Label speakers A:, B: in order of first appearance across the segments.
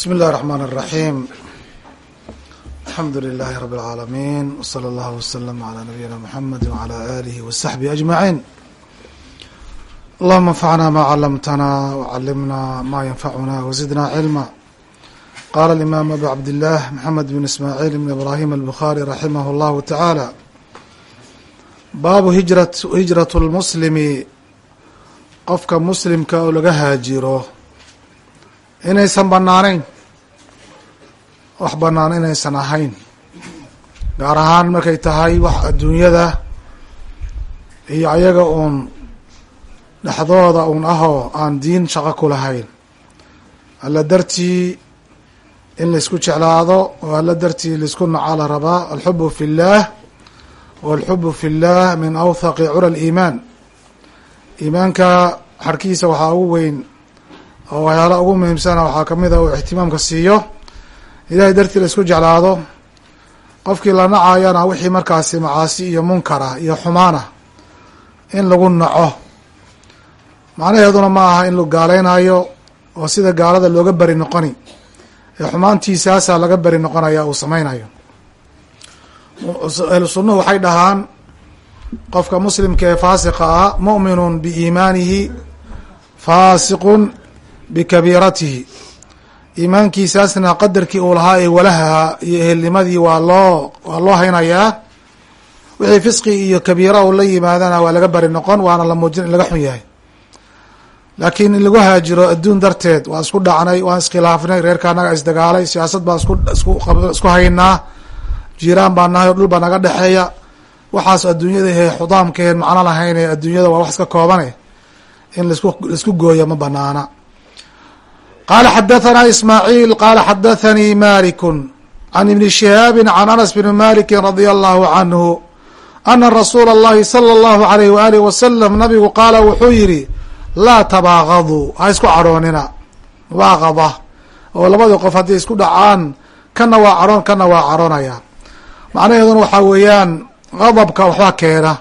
A: بsم الlh الرحمن الرحيم الحمdu للh رب العاalمين وصلى الله وسلم على نبيinا محمد وعلى آله وصحبه أجمعين اللهma انفعna ma علمتna وعلمna ma ينفعna وزدنا علما qال الإمام أبو عبدالله محمد بن اسماعيل بن إبراهيم البخاري رحimه الله تعالى baabu hijraة الmسلم qofka mslimka oo laga haajiro inaysan banaanayn wax banaan inaysan ahayn. Gaar ahaan markay tahay wax adduunyada iyo ayaga uun dhexdooda uun ahoo aan diin shaqo ku lahayn. Alla dartii in laysku jeclaado oo alla dartii la isku naco la rabaa alxubu fi اllah walxubu fi اllah min awthaqi cura liimaan iimaanka xarkiisa waxaa ugu weyn oo waxyaala ugu muhiimsana waxaa ka mid a uu ixtimaamka siiyo. Ilahay dartii la isku jeclaado. Qofkii la nacayana wixii markaasi macaasi iyo munkara iyo xumaana in lagu naco. Macnaheeduna ma aha in la gaaleynayo oo sida gaalada looga beri noqoni ee xumaantiisaasaa laga beri noqonaya uu sameynayo ahlu sunnuhu waxay dhahaan qofka muslimka ee faasiqa ah mu'minun biiimaanihi faasiqun bikabiiratihi. Iimaankiisaasna qadarkii uu lahaa ee walaha iyo ehelnimadii waa loo waa loo haynayaa. Wixii fisqi iyo kabiira uu la yimaadana waa laga bari noqon waana la muujin in laga xun yahay. Laakiin in lagu haajiro adduun darteed waa isku dhacnay waan iskhilaafnay reerka anaga isdagaalay siyaasad baan isku haynaa jiiraan baa nahay o dhul baa naga dhexeeya. Waxaas adduunyada he xudaamkeen macno lahayn ee adduunyada waa wax iska koobane in la isku la isku gooya ma banaana qala xadathana ismaaعiil qala xadathanii maliku can ibni shihaabi can anas bni maliki radia allahu canhu ana rasuula اllahi salى اllahu alayh waalih wasalam nabigu qaala wuxuu yihi laa tabaaqaduu ha isku cadhoonina mubaaqada oo labadii qof hadday isku dhacaan kana waa cadhoon kana waa cadhoonaya macnaheeduna waxaa weeyaan gadabka waxbaa keena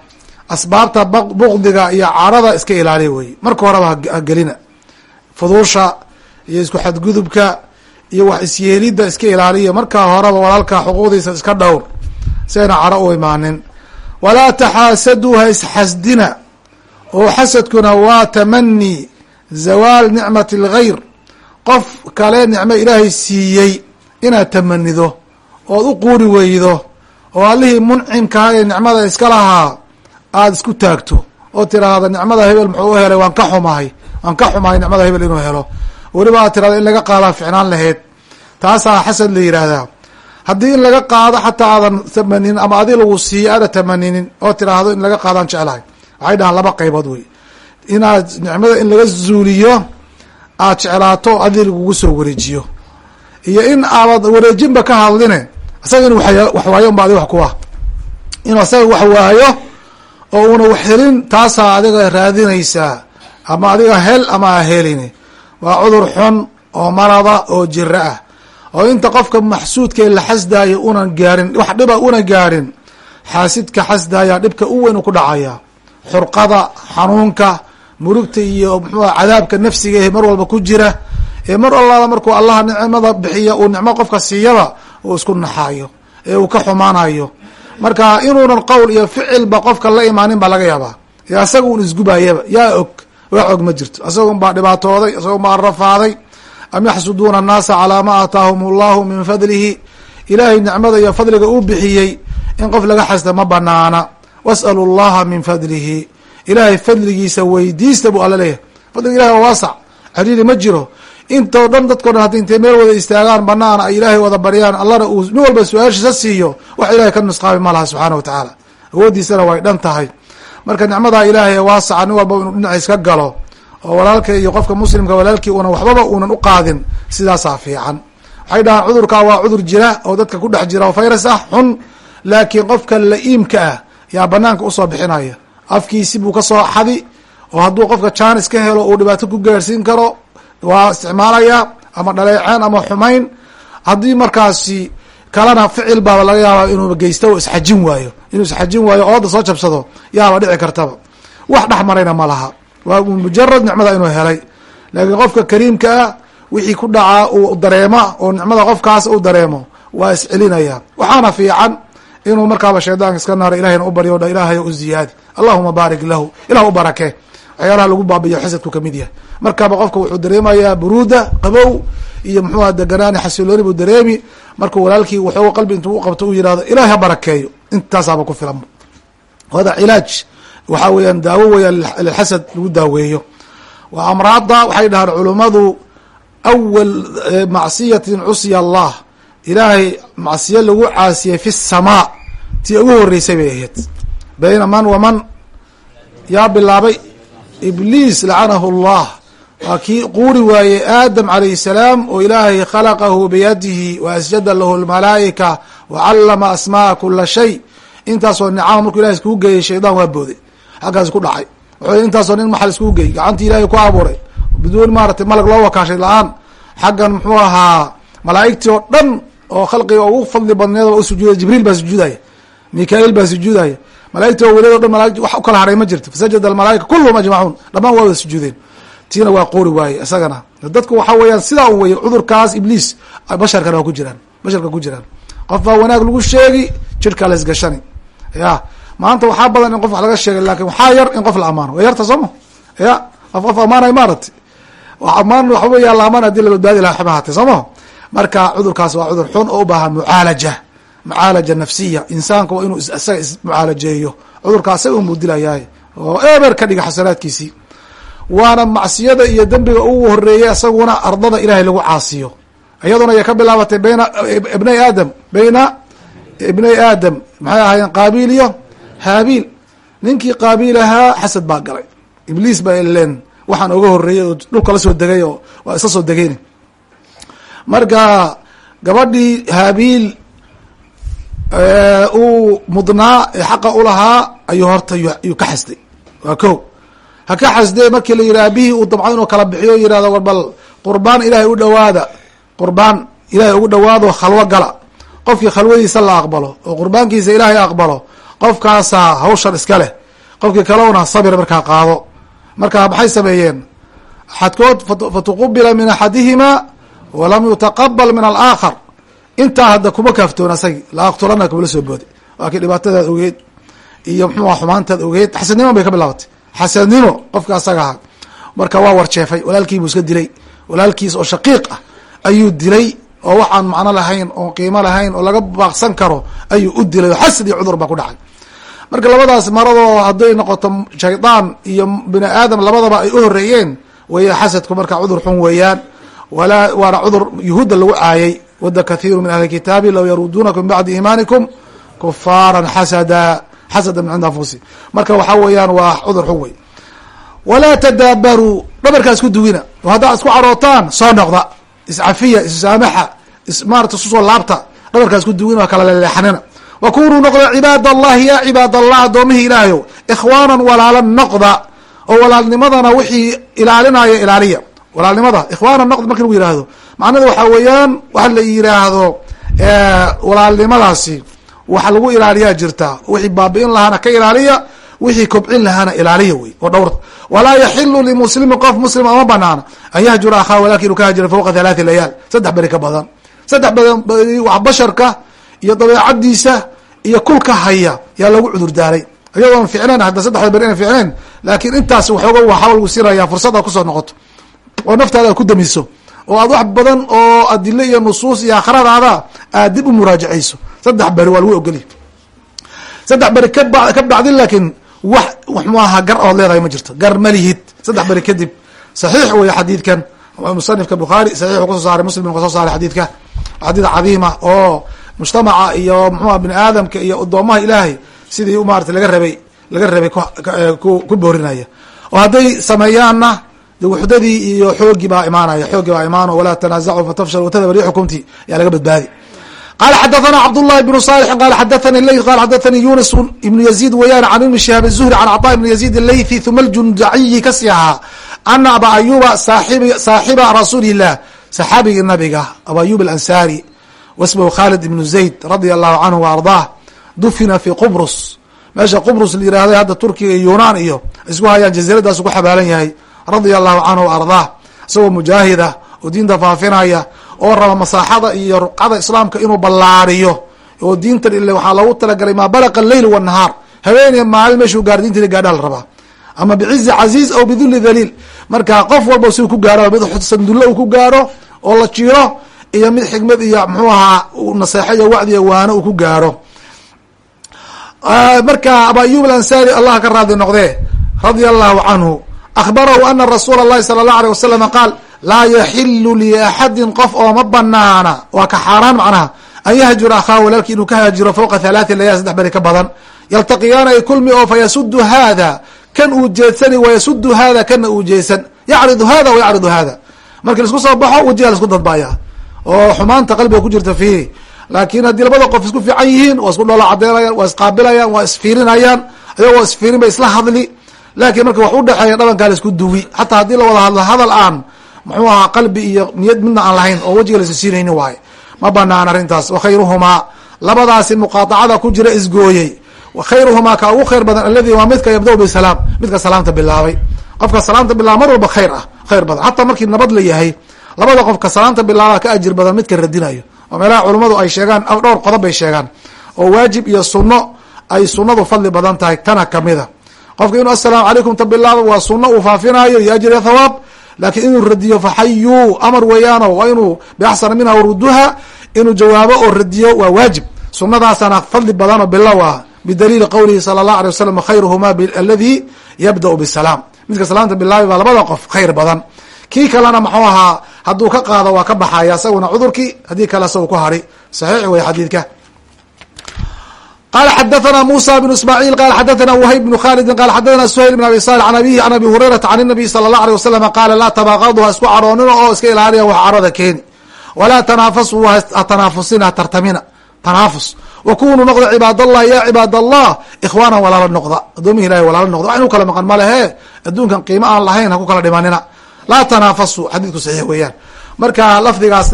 A: asbaabta bukdiga iyo cadhada iska ilaaliya wey marka horeba hagelina fuduusha iyo isku xadgudubka iyo wax isyeelidda iska ilaaliya markaa horeba walaalka xuquuqdiisa iska dhowr si ayna cadho u imaanin. Walaa taxaasaduu ha isxasdina oo xasadkuna waa tamani zawaal nicmati اlgayr qof kale nicmo ilaahay siiyey inaad tamanido ood u quuri weydo oo allihii muncimkaha ee nicmada iska lahaa aada isku taagto. Oo tiraahda nicmada hebel muxuu u helay? Waan ka xumahay. Waan ka xumahay nicmada hebel inuu helo weliba aad tirahda in laga qaadaa ficnaan lahayd taasaa xasad la yidhaahdaa haddii in laga qaado xataa aadan tamaninin ama adi lagu siiyo aada tamaninin oo tiraahdo in laga qaadaan jeclahay. Waxay dhahaan laba qaybood wey inaad nicmada in laga zuuliyo aad jeclaato adi lagugu soo wareejiyo. Iyo in aabad wareejinba ka hadline isaga inu wax waayo unba adi wax kuwa inuu isaga wax waayo oo una wax helin taasaa adiga raadinaysaa. Ama adiga hel ama a helin waa cudur xun oo marada oo jiro ah. Oo inta qofka maxsuudka la xasdaayo unan gaarin wax dhiba una gaarin xaasidka xasdaaya dhibka u weyn u ku dhacaya. Xurqada xanuunka murugta iyo mxua cadaabka nafsiga ee mar walba ku jira. Ee mar allaada markuu allaha nicmada bixiya uu nicmo qofka siiyaba uu isku naxaayo ee uu ka xumaanayo marka inuunan qowl iyo ficilba qofka la imaanin baa laga yaabaa. Ee asaga un isgubayaba yaa og wax og ma jirto. Asaga un baa dhibaatooday asaga un baa rafaaday. Am yaxsuduuna annaasa calaa ma aataahum allahu min fadlihi. Ilaahay nicmada iyo fadliga uu bixiyey. In qof laga xasda ma banaana. Was'alu llaha min fadlihi. Ilaahay fadligiisa weydiista buu alla leeyahay. Fadliga ilahay waa waasac. Cariiri ma jiro. Intoo dhan dadkao dhan haddi intay meel wada istaagaan banaan ay ilaahay wada baryaan allana uu nin walba su'aashiisa siiyo wax ilahay ka nusqaami ma laha subxaana wa tacaala awooddiisana way dhan tahay marka nicmadaa ilaahay ee waasaca nin walba inuu dhinaciis ka galo oo walaalka iyo qofka muslimka walaalkii una waxbaba uunan uqaadin sidaasaa fiican. Waxay dhahaan cudurkaa waa cudur jira oo dadka ku dhex jira oo virus ah xun. Laakiin qofka la-iimka ah yaa banaanka u soo bixinaya. Afkiisi buu ka soo xadi oo hadduu qofka jaanis ka helo uu dhibaato ku gaarhsiin karo waa isticmaalaya ama dhaleeceen ama xumayn. Haddii markaasi kalena ficil baaba laga yaaba inuu geysto o isxajin waayo. Inuu isxajin waayo ooda soo jabsado yaaba dhici kartaba. Wax dhex marayna ma laha. Waa mujarad nicmada inuu helay. Laakiin qofka kariimka ah wixii ku dhacaa uu dareema oo nicmada qofkaas uu dareemo waa iscelinaya. Waxaana fiican inuu markaaba shaydaanka iska naaro ilahayna u baryo dha ilaahay u ziyaadi allahuma baarik lahu. Ilah u barake. Waxyaalaha lagu baabiyo xasadku ka mid yahay. Markaaba qofka wuxuu dareemayaa buruuda qabow iyo muxuuha deganaani xasilooni buu dareemi markuu walaalkii waxooga qalbi intuu u qabto u yihahdo ilahay ha barakeeyo. Intaasaaba ku filan. Hada cilaaj waxaa weeyaan daawo weeyaan lilxasad lagu daaweeyo. Waa amraadda waxay dhahaan culummadu awal macsiyatin cusya allah. Ilaahay macsiyo lagu caasiyey fi samaa tii ugu horeysay bay ahayd. Bayna man waman yaa bilaabay ibliis lacanahu allah waa kii quuri waayey aadam calayh salaam oo ilaahay khalaqahu biyadihi wa asjada lahu lmalaa'ika wa callama asmaaa kula shay. Intaasoo nicama markuu ilahay iskugu geeyey shaydaan waa booday xaggaas ku dhacay. Wuxuu intaasoo nin maxal iskugu geeyey gacantii ilahay ku abuuray. Biduun maaratay malag loo wakaashay la'aan. Xaggan muxuu ahaa malaa'igtii oo dhan oo khalqiga ugu fadli badneed u sujuuday jibriil baa sujuudaya. Mikail baa sujuudaya. Malaigta oo welado dhan malaigt wax u kala haray ma jirto. Fasajada almalaaika kulluhum ajmacuun dhamaan waa wada sujuudeen tiina waa qoori waaye isagana. Dadku waxa weeyaan sidaa weye cudurkaas ibliis basharkana waa ku jiraan basharka ku jiraan. Qof baa wanaag lagu sheegi jirkaa la isgashani. Ya maanta waxaa badan in qof wax laga sheegay laakiin waxaa yar in qof la amaano. Waa yarta sooma ya qof qof amaanay maaragti? Amaan waxa weya la amaan haddii la badbaadi laha xaba hatay soo maha marka cudurkaas waa cudur xun oo u baahan mucaalaja. Mucaalaja nafsiya. Insaanka waa inuu isaga ismucaalajeeyo cudurka asaga unbuu dilayahay oo eber ka dhiga xasanaadkiisii waana macsiyada iyo dembiga ugu horeeyay isaguna ardada ilahay lagu caasiyo. Iyaduna ay ka bilaabatay bayna ibnay aadam bayna ibnay aadam maxay ahaayeen qaabiil iyo haabiil. Ninkii qaabiil ahaa xasad baa galay. Ibliis baa ileen waxaan oga horeeyay oo dhulka la soo degay oo waa isla soo degeyn marka gabadhii haabiil uu mudnaa ee xaqa ulahaa ayuu horta yuu ka xasday waa ko ha ka xasdee markii la yidhi aabihii uu damco inuu kala bixiyo yihahdo war bal qurbaan ilaahay u dhawaada qurbaan ilaahay ugu dhawaado khalwo gala. Qofkii khalwadiisa la aqbalo oo qurbaankiisa ilaahay aqbalo qofkaasaa hawshan iska leh. Qofkii kalewna sabir markaa qaado. Marka maxay sameeyeen? Axadkood fatuqubila min axadihima walam yutaqabal min alaakhar. Intaa hadda kuma kaaftoon asagi la aqtulana kumala soo boodi. Waa kii dhibaatadaad ogeed iyo mxuua xumaantaad ogeed xasadnimo bay ka bilaabatay xasadnimo qofka asaga marka waa warjeefay walaalkiibuu iska dilay. Walaalkiis oo shaqiiq ah ayuu dilay oo waxaan macno lahayn oo qiimo lahayn oo laga baaqsan karo ayuu u dilay oo xasad iyo cudur baa ku dhacay. Marka labadaas maradoo hadday noqoto shaydaan iyo bini aadam labadaba ay u horeeyeen way xasadku marka cudur xun weeyaan. Walaa waana cudur yuhuudda lagu caayay wada kathiiru min ahli kitaabi low yaruduunakum bacdi iimaanikum kufaaran xasada xasada min cindi anfusi. Marka waxaa weeyaan waa cudur xun wey walaa tadaabaruu dhabarkaa isku duwina. Oo haddaad isku carootaan soo noqda. Iscafiya issaamaxa ismaarata isu soo laabta dhabarkaa isku duwina waa kala leleexanina wa kunuu noqda cibaad allahi ya cibaad allah adoomihii ilaahayow. Ikhwaanan walaala noqda oo walaalnimadana wixii ilaalinaya ilaaliya. Walaalnimada ikhwaana noqd marki lagu yihahdo macnada waxaa weeyaan waxa la yiraahdo walaalnimadaasi waxa lagu ilaaliyaa jirta. Wixii baabi'in lahaana ka ilaaliya wixii kobcin lahaana ilaaliya wey. Oo dhowrta walaa yaxilu limuslimin qof muslim ama banaana. An yahjura akhaa walaalki inuu ka hajira fawqa halaati layaal. Saddex beri ka badan. Saddex beri wax basharka iyo dabeecadiisa iyo kulka haya yaa lagu cudur daaray. Iyadoon ficnayn hadda saddexda beri ina ficnayn laakiin intaas waxooga waxaa lagu siinaya fursad ku soo noqoto. Oo naftaada aad ku damiso oo aad wax badan oo adilo iyo nusuus iyo akhradaada aad dib u muraajacayso saddex beri waa lagu ogolya saddex beri kab ka bacdi laakiin wax wax muaha gar ood leedahay ma jirto. Gar ma lihid. Saddex beri kadib saxiix weeye xadiidkan. Musanifka bukhaari saxiixu ku soo saaray muslim ka soo saaray xadiidka. Xadiid cadiima oo mujtamaca iyo muxuha bini aadamka iyo adoomaha ilaahay sidii maarata laga rabay laga rabay ku boorinaya oo hadday sameeyaanna wuxdadii iyo xoogii baa imaanaya xoogii baa imaano walaa tanaazacu fatafshal watadaba riixukumti yaa laga badbaadi. Qala xadathana cabdullahi bnu salixin qala xadathani leyth qala xadathani yunus ibnu yaziid weeyaan can ibni shihaab zuhri can caطaa ibni yaziid aleythi huma ljundaciyi ka sii ahaa ana aba ayuba saaib saaxiba rasuuli illah saxaabigii nabiga aba ayub alansaari wasmahu khalid ibnu zayd radia allahu canhu wa ardaah dufina fi qubrus. Meesha qubrus la yihahday hadda turkiga iyo yunaan iyo isku hayaan jaziiradaasu ku xabaalan yahay radia allahu canhu wa ardaah isagoo mujaahida oo diinta faafinaya oo raba masaaxada iyo ruqcada islaamka inuu ballaariyo oo diintan ile waxaa loogu talagalay maa balaqa leyl wanahaar habeeniya maalin meeshuu gaaro diinta gaadhaa la rabaa ama bicizi casiiz aw bidulli dhaliil marka qof walba si ku gaaro mid sandulle uu ku gaaro oo la jiro iyo mid xikmad iyo mxuu ahaa naseexo iyo wacdi iyo waano uu ku gaaro. Marka aba ayub alansari allah ka raadi noqdee radia allahu canhu akhbarahu ana rasuula اllahi sala اllahu alيه wasalama qaal laa yaxilu liaxadin qof oo ma banaana waa ka xaaraan macnaha an yahjura akhaahu walaalki inuu ka haajiro fowqa halaati layaal saddex beri ka badan yaltaqiyaana ay kulmi oo fayasudu hada kan uu jeedsani wayasudu hada kana uu jeedsan yacridu hada wayacridu hada markii laisku soo baxo wajiga laisku dadbaya oo xumaanta qalbiga ku jirta fiiri laakin haddii labada qof isku fiican yihiin waa isku dhoola cadeynayaan waa isqaabilayaan waa isfiirinayaan ayagoo isfiirin bay isla hadli laakiin marka wax udhexeeya dhabankaa la isku duwi. Xataa haddii la wada hadlo hadal aan muxuu ahaa qalbi iyo niyad midna aan lahayn oo wejiga laisa siinayni waaye. Ma banaan arrintaas. Wakhayruhumaa labadaasi muqaadacada ku jira isgooyey khayruhumaa ka ugu khayr badan aladi waa midka yabda bisalaam midka salaamta bilaabay. Qofka salaamta bilaaba mar walba khayr ah khayr badan. Xataa markii nabad la yahay labada qofka salaamta bilaaba ka ajir badan midka radinayo oo meelaha culummadu ay sheegaan dhowr qodob bay sheegaan. Oo waajib iyo sunno ay sunnadu fadli badan tahay tana kamida qofka inuu assalaamu calaykum ta bilaabo waa sunno uu faafinayo iyo ajir iyo thawaab. Laakiin inuu radiyo faxayuu amar weeyaano waa inuu biaxsana minha waruduha inuu jawaabo oo radiyo waa waajib. Sunadaasana fadli badan bilow ah. Bidaliili qowlihi sala allah alay wasalam khayruhuma aladi yabda'u bisalaam. Midka salaamta bilaabi baa labada qof khayr badan. Kii kalena muxuu ahaa hadduu ka qaado waa ka baxaya isaguna cudurkii haddii kale isagu ku hari. Saxiix wey xadiidka qala xadathana musa bn ismaaciil qala xadathana whayb bn khalidin qala xadathana suhayl bn abi salix an abihi an abi hurayrata can nabiy sala allah alيه wasalam qaala laa tabaaqadu ha isku caroonina oo iska ilaaliya wax carada keeni walaa tanaafasu ha tanaafusina ha tartamina tanaafus wakunuu noqda cibaad allah ya cibaad allah ikhwaana walaalo noqda addoomihi ilahi walaalo noqda wax inu kala maqan ma lehe adduunkan qiimo aan lahayn ha ku kala dhimanina laa tanaafasu xadiidku saxiix weeyaan marka lafdigaas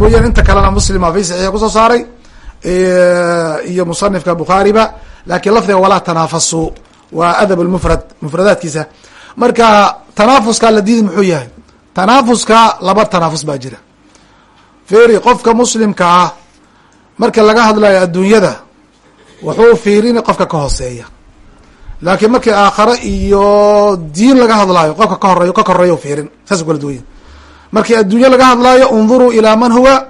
A: mooyaan inta kalena muslima fi saxiixa ku soo saaray iyo musanifka bukhaariba laakiin lafdiga walaa tanaafasu. Waa adab lmufrad mufradaadkiisa. Marka tanaafuska la diidi muxuu yahay? Tanaafuska laba tanaafus baa jira. Feri qofka muslimka ah marka laga hadlayo adduunyada wuxuu fiirini qofka ka hooseeya. Laakiin markii aakhare iyo diin laga hadlaayo qofka ka horeeyo ka koreeyo fiirin. Saas kala duwanya markii adduunye laga hadlaayo unduruu ilaa man huwa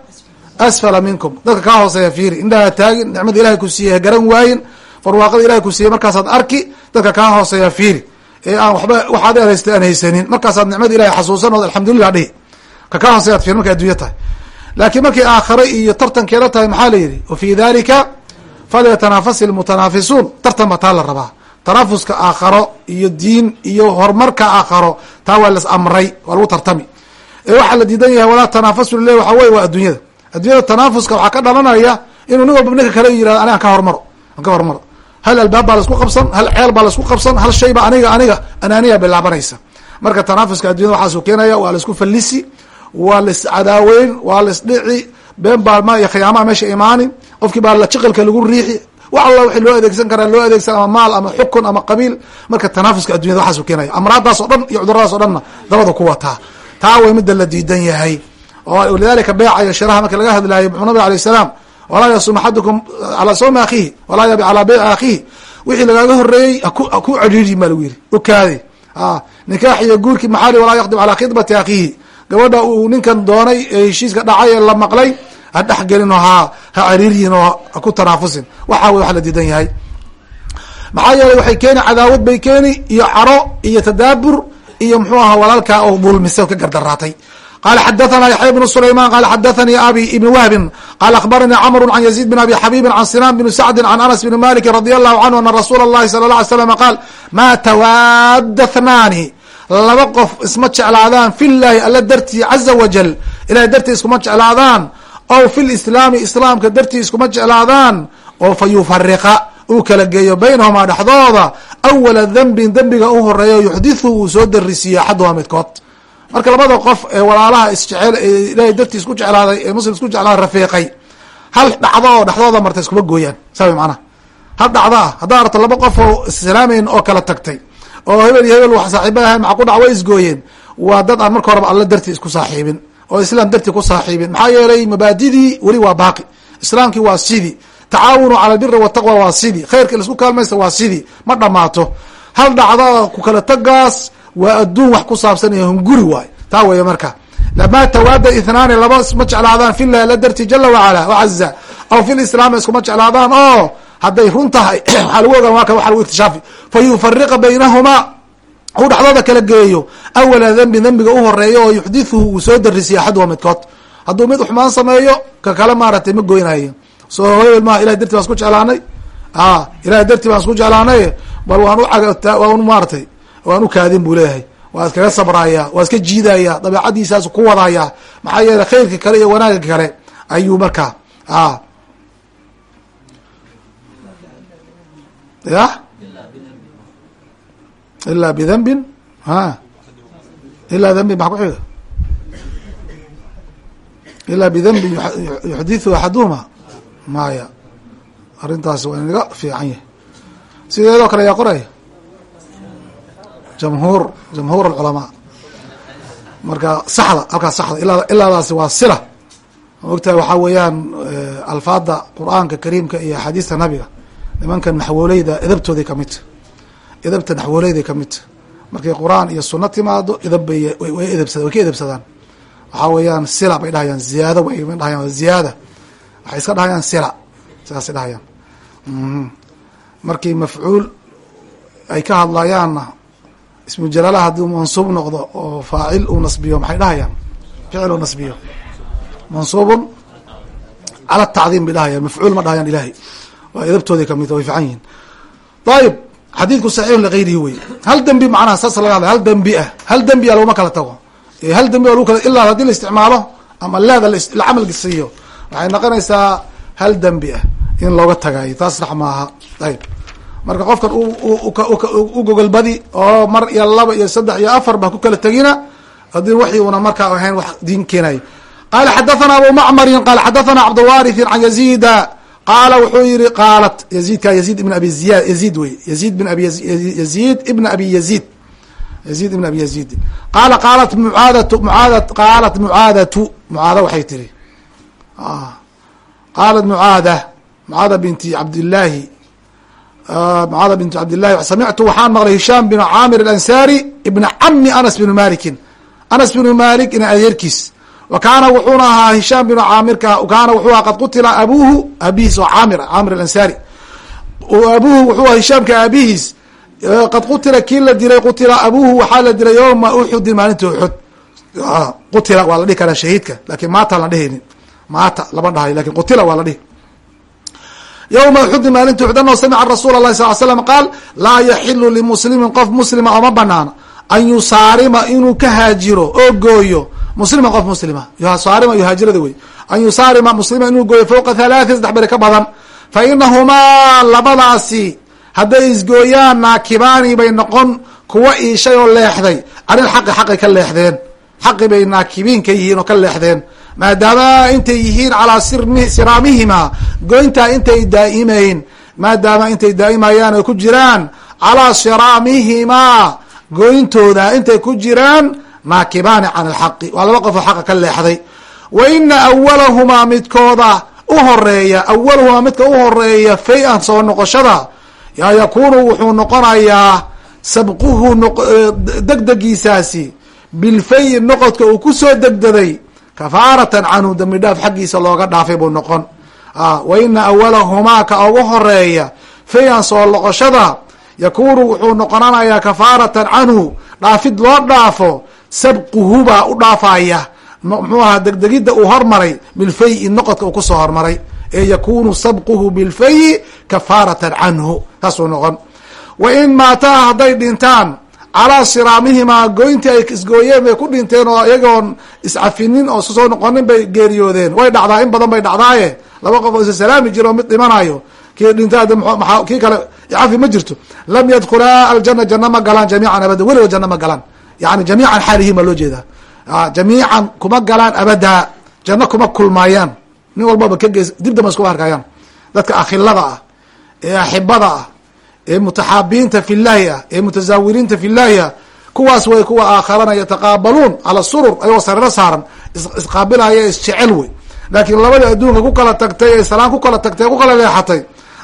A: asfala minkum dadka kaa hooseeya fiiri indhaha taagin nicmada ilahay ku siiyey garan waayin farwaaqada ilahay ku siiyey markaasaad arki dadka kaa hooseeya fiiri ee aan waba waxaad haysta aan haysanin markaasaad nicmada ilahay xasuusan ood alxamdulilah dhihi ka kaa hooseya ad fiiri markay addunya tahay laakiin markay aakhare iyo tartankeeda tahay maxaa la yidhi wa dalika falyatanafasi lmutanaafisuun tartan ba taa la rabaa tanaafuska aakharo iyo diin iyo horumarka aakharo taa waa las amray waa lagu tartami ee waxaa la diidan yahay walaa tanaafasu lileh waxa wey waa adduunyada adduunyada tanaafuska waxaa ka dhalanaya inuu nin walba ninka kale yiraahdo aniga an ka hormaro an ka hormaro. Hal albaab baa la isku qabsan hal ceel baa la isku qabsan hal shayba aniga aniga anaaniya bilaabanaysa. Marka tanaafuska addunyada waxaasuu keenaya waa la isku fallisi waa lais cadaaweyn waa lais dhici been baa ma khiyaamaha meesha imaani qofkii baa la jiqilka lagu riixi. Wax alla wixii loo adeegsan karaa loo adeegsan ama maal ama xukun ama qabiil. Marka tanaafuska addunyada waxaasu keenaya amraadaas o dhan iyo cuduradaas o dhanna dabada ku wataa taa way midda la diidan yahay oo lidalika beecayo shiraha marka laga hadlaayo muxuu nabig alayh salaam walaa yasum axadukum calaa sawmi akhiihi walaa yabi calaa beyci akhiihi. Wixii lagaaga horeeyey haku cedhiiri baa lagu yiri ukaadi nikaax iyo guurkii maxaali walaa yaqdib calaa khidbati akhiihi. Gabadha uu ninkan doonay ee heshiiska dhacay ee la maqlay ha dhexgelin oo ha ha cariiriyin oo ha ku tanaafusin. Waxa wey wax la diidan yahay. Maxaa yeelay waxay keeni cadaawad bay keeni iyo caro iyo tadaabur iyo mxuu aha walaalkaa oo dulmise ka gardaraatay qala xadathana yaxya bnu sulayman qala xadathanii abi ibn wahbin qala akhbaranii cmru can yaziid bin abi xabibin can sinan bn sacdi can anas bn maliki radi allahu canhu ana rasuula اllahi sala اla alay slam qaal ma tawaada thnaani laba qof isma jeclaadaan fi llahi alla dartii caza wajal ilahay dartii iskuma jeclaadaan ow fi lislaami islaamka dartii iskuma jeclaadaan oo fa yufariqa uu kala geeyo baynahumaa dhexdooda awala dembin dembiga u horeeyo yuxdithu uu soo darisiiyo axaduhaa midkood marka labada qof ee walaalaha isjecel ilahay dartii isku jeclaaday ee muslim isku jeclaaday rafiiqay. Hal dhacdo oo dhexdooda marta iskuma gooyaan. Saa way macnaha. Hal dhacdo ah haddaa arto laba qof oo islaamayn oo kala tagtay oo hebel iyo hebel wax saaxiiba ahayn maxa ku dhac way isgooyeen waa dad aan marka horeba alla dartii isku saaxiibin oo islaam dartii ku saaxiibin. Maxaa yeelay mabaadidii weli waa baaqi. Islaamkii waa sidii tacaawunu cala albiri wataqwa waa sidii khayrka la isku kaalmaysta waa sidii ma dhamaato hal dhacda ku kala tagaas waa adduun wax ku saabsan iyo hunguri waay. Taa weeye marka. Lama tawaada ithnaani laba isma jeclaadaan filah la darti jala wacala wacaza aw fi lislaami iskuma jeclaadaan oo hadday run tahay. Waxaa lagu ogaan waa waa lagu ikhtishaafi. Fa yufariqa baynahumaa uu dhexdooda kala geeyo. Awala dembi dembiga u horreeya oo yuxdithuhu uu soo darisiya axaduha midkood. Hadduu mid xumaan sameeyo ka kale maaratay ma goynayo soo hebel maha ilahay darti baan isku jeclaanay? A ilahay darti baan isku jeclaanay? Bal waan u waan maaratay waan u kaadin buu leeyahay. Waa iskaga sabraya waa iska jiidaya dabeecadiisaas ku wadaya maxaa yeeley khayrka kale iyo wanaagga kale ayuu markaa a ya ilaa bidambin ha ilaa dambin maxa ku xiga ilaa bidambin yuxdithu axaduhuma. Maya arrintaas waa inaga fiican yahay. Sideedoo kale yaa qoraya jamhuur jamhuur alculamaa. Marka saxda halkaas saxda ilaa ilaadaasi waa sila. Ogtahay waxaa weeyaan alfaada qur'aanka kariimka iyo axaadiista nabiga. Nimankan naxwooleyda edabtooday kamidta edabta naxwooleyday kamidta markay qur'aan iyo suno timaado edab bay way edabsada way ka edabsadaan. Waxaa weeyaan sila bay dhahayaan ziyaado bay dhahayaan ziyaada. Waxay iska dhahayaan sila sidaasay dhahayaan. Markii mafcuul ay ka hadlayaanna ismu jalaalaha haddii mansuub noqdo oo faacil uu nasbiyo maxay dhahayaan? ficil uu nasbiyo. Mansuubun cala tacdiim bay dhahayaan mafcuul ma dhahayaan ilahay waa edabtooday ka mid way fiican yihiin ayib xadiidku saxiixun ligayrihi wey hal dembi macnaha saas laga hadlay hal dembi ah hal dembi a laguma kala tago. Hal dembi a lagu kala ilaa haddii la isticmaalo ama leeda la camal waxay noqonaysaa hal dembi ah in looga tagayo taas sax maaha. Ayib marka qofkan u gogolbadi oo mar iyo laba iyo saddex iyo afar ba ku kala tegina haddii waxi una markaa ahayn wax diin keenayo qala xadathana abu macmarin qala xadathana cabdwarithin can yazida qaala wuxuu yihi qaalat yazidka yazid ibn abi ziyad yazid wey yazid bin abi yazid ibn abi yazid yazid ibn abi yazid qaala qaalat mucaadatu mucaada qaalat mucaadatu mucaada waxay tiri. Qaalat mucaada mucaada binti cabdillaahi mucaada binti cabdillahi samictu waxaan maqlay hishaam bin caamir alansari ibna cami anas binu malikin anas binu malik ina adeerkiis wa kaana wuxuuna ahaa hishaam binu caamirka kaana wuxuu aha qad qutila abuhu aabihiis oo caamir caamir alansari abuhu wuxuu aha hishaamka aabihiis qad qutila kii la dilay qutila abuhu waxaa la dilay yowma uxudin maalinta uxud qutila waa la dhihi karaa shahiidka laakiin maata la dhihinin maata lama dhahayo laakiin qutila waa la dhihi yowma uxudin maalinta uxud anao samica rasuul alahi sal slam qaal laa yaxilu limuslimin qof muslima ooma banaana an yusaarima inuu ka haajiro oo gooyo muslima qof muslima saarima yuhaajirada wey an yusaarima muslima inuu gooyo fowqa halaatin saddex beri ka badan fa inahumaa labadaasi hadday isgooyaan naakibaani bay noqon kuwa iishay oo leexday anil xaqi xaqay ka leexdeen xaqi bay naakibiin ka yihiin oo ka leexdeen maadaama intay yihiin calaa sirmi siraamihima goyntaa intay daa'imeyn maadaama intay daa'imayaan ay ku jiraan calaa siraamihimaa gooyintooda intay ku jiraan naakibaani can alxaqi. Waa laba qof oo xaqa ka leexday. Wa ina awalahumaa midkooda u horreeya awalahumaa midka u horreeya fay-an soo noqoshada yaa yakunu wuxuu noqonayaa sabquhu degdegiisaasi bilfay noqodka uu ku soo degdeday kafaaratan canhu dambi dhaaf xaggiisa looga dhaafay buu noqon. Wa ina awalahumaa ka ugu horreeya fayan soo loqoshada yakunu wuxuu noqonanayaa kafaaratan canhu dhaafid loo dhaafo sabquhu baa u dhaafaya. Muxuu ahaa degdegidda uu hormaray bilfayi noqodka uu ku soo hormaray. Ee yakunu sabquhu bilfayi kafaaratan canhu taasuu noqon. Wa in maataa hadday dhintaan calaa siraamihimaa goyntii ay isgooyeen bay ku dhinteen oo iyagoon iscafinin oo soo noqonin bay geeriyoodeen. Way dhacdaa in badan bay dhacdaaye. Laba qof oo isa jiro mid dhimanayo kii dhinta kii kale cafi ma jirto. Lam yadkulaa aljana jana ma galaan jamiican abada weliba jana ma galaan. Yani jamiican xaalihiin baa loo jeedaa. Jamiican kuma galaan abadaa janno kuma kulmaayaan. Nin walbaba ka gees dib damba iskuma arkayaan dadka akhilada ah ee axibada ah ee mutaxaabiinta fi llahi ah ee mutazaawiriinta fi llahi ah kuwaas way kuwa aakharana yataqaabaluun cala surur ayagoo sareero saaran isqaabilaya isjecel wey laakiin labadii adduunka ku kala tagtay ee salaan ku kala tagtay ku kala leexatay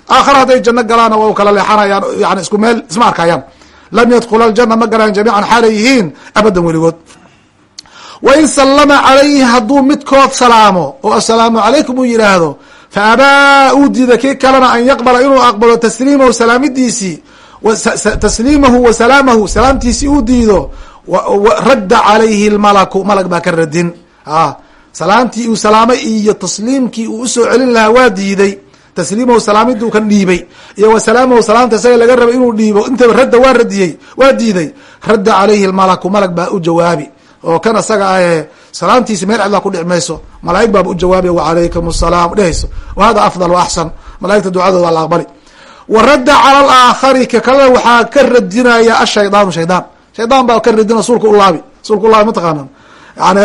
A: aakhara hadday janno galaana waa kala leexanayaan yani isku meel isma arkayaan lam yadkula aljana ma galaan jamiican xaalay yihiin abadan weligood. Wain sallama calayhi hadduu midkood salaamo oo assalaamu calaykum uu yidhaahdo fa abaa uu diida kii kalena an yaqbala inuu aqbalo tasliimahu salaamidiisii tasliimahu wa salaamahu salaamtiisii uu diido radda calayhi lmalaku malag baa ka radin salaamtii uu salaamay iyo tasliimkii uu u soo celin lahaa waa diiday. Tasliimahu salaamiduu ka dhiibay. Iyo wa salaamahu salaamta isaga laga rabay inuu dhiibo intaba radda waa radiyey waa diiday. Radda calayhi lmalaku malag baa u jawaabi. Oo kan isaga ahee salaamtiisi meel cidlaa ku dhic mayso malaaig baaba u jawaabiya wacalaykum asalaam dhehayso wa hada afdal wa axsan. Malaaigta ducadooda waa la aqbali. Wa radda cala alaakhari ka kalena waxaa ka radinaya ashaydaanu shaydaan. Shaydaan baa ka radina suulka u laabi. Suulka u laabi mataqaanaan yani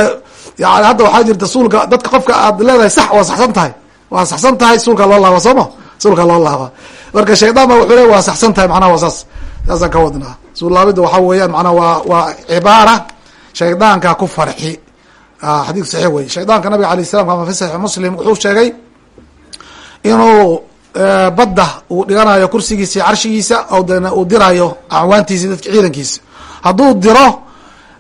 A: yani hadda waxaa jirta suulka dadka qofka aad leedahay sax waa saxsan tahay. Waa saxsan tahay suulka loo laaba sooma suulka loo laaba. Marka shaydaan ba wuxuu le waa saxsan tahay macnaha waa saas. Saasaan ka wadnaa. Suul laabida waxaa weeyaan manaa waa waa cibaara. Shaydaanka ku farxi xadiik saxiix wey shaydaanka nabiga alayh salam kama fi saxiix muslim wuxuu sheegay inuu badda uu dhiganayo kursigiisa iyo carshigiisa o dena uu dirayo acwaantiisi dadka ciidankiisa. Hadduu diro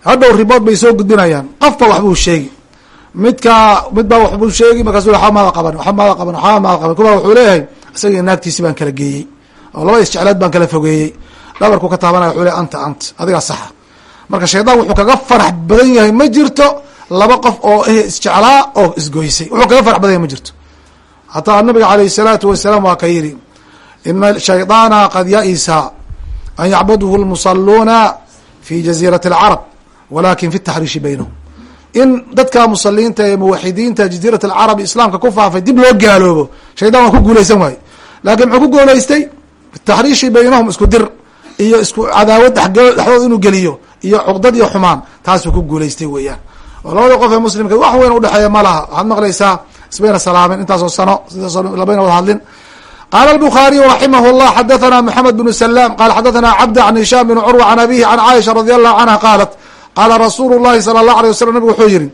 A: hadhow ribood bay soo gudbinayaan. Qofba waxbuu sheegi. Midka midbaa waxbuu sheegi markaasu maada qaban maada qaban maada qaban. Kuba wuxuu leeyahay isagii naagtiisi baan kala geeyey oo laba isjecleed baan kala fogeeyey. Dhabarku ka taabanaya wuxuu leey anta ant adigaa saxa. Marka shaydaan wuxuu kaga farax badan yahay ma jirto laba qof oo eh isjeclaa oo isgoysay wuxuu kaga farax badan yahay ma jirto hataa nabiga alayh الsalaatu wasalaam waa ka yidhi ina shayطaana qad ya-isa an yacbudhu lmusaluuna fi jaziirati اlcarab walakin fi taxriishi baynahum in dadka musaliinta ee muwaxidiinta jaziirat alcarab islaamka ku faafay dib loo gaaloobo shaydaan waa ku guulaysan waaye lakin muxuu ku guulaystay taxriishi baynahum isku dir iyo isku cadaawad dhexdood inuu geliyo iyo cuqdad iyo xumaan taasuu ku guulaystay weeyaan oo labada qof ee muslimka wax weyn udhexeeya ma laha waxaad maqlaysaa isbayna salaamen intaasoo sano sidaasoo labayna wada hadlin qala الbخariyu raximah الlah xadaثna mحamed بن سلام qala xadaثna cabd عن هisham بن curوة عن abihi عن caiشha radي الlahu canha qaalat qaala rasuulu الlahi salى الlaه alيه waslm nabig wuxuu yihi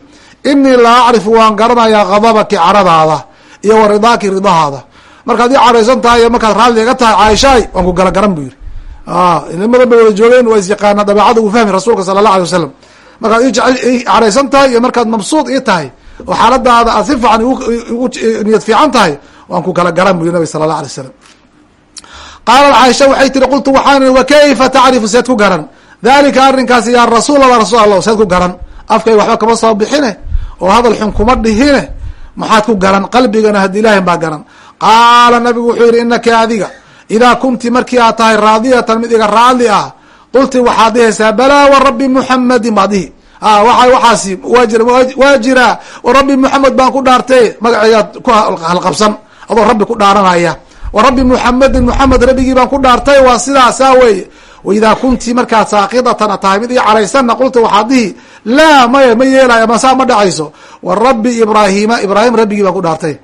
A: inii la acrifu waan garanayaa kadabaki caradaada iyo wa ridaaki ridahaada markaad ii caraysan tahay iyo markaad raalli iga tahay caaishaay waan ku gala garan bu yihi ilmadan bay wada joogeen waa isyaqaana dabeecada uu fahmi rasuulka sala الlah alيه wasalam markaad caraysan tahay iyo markaad mabsuud ii tahay oo xaaladaada aad si fiican niyad fiican tahay waan ku kala garan bu yiri nabig sala allah alay slam qaalat caaisha waxay tiri qultu waxaan ii wakayfa tacrifu seed ku garan. Dalika arrinkaasi yaa rasuul allah rasuul allah seed ku garan. Afkayga waxba kama soo bixine oo hadal xun kuma dhihine. Maxaad ku garan qalbigana hadi ilaahin baa garan. Qaala nabigu wuxuu yihi inaka adiga idaa kunti markii aad tahay raadiyatan mid iga raadli ah qulti waxaad dhihaysaa balaa wa rabbi muxamadin baad dhihi waxaasi waa jiraa wa rabbi muxamed baan ku dhaartay magaceeyaad ku halqabsan adoo rabbi ku dhaaranaya wa rabbi muxamedin muxamed rabbigii baan ku dhaartay waa sidaa saa weeye waidaa kunti markaad saakidatan tahay mid ii caraysanna qulta waxaad dhihi laa maya ma yeelayo masaa ma dhacayso wa rabbi ibraahima ibraahim rabbigii baan ku dhaartay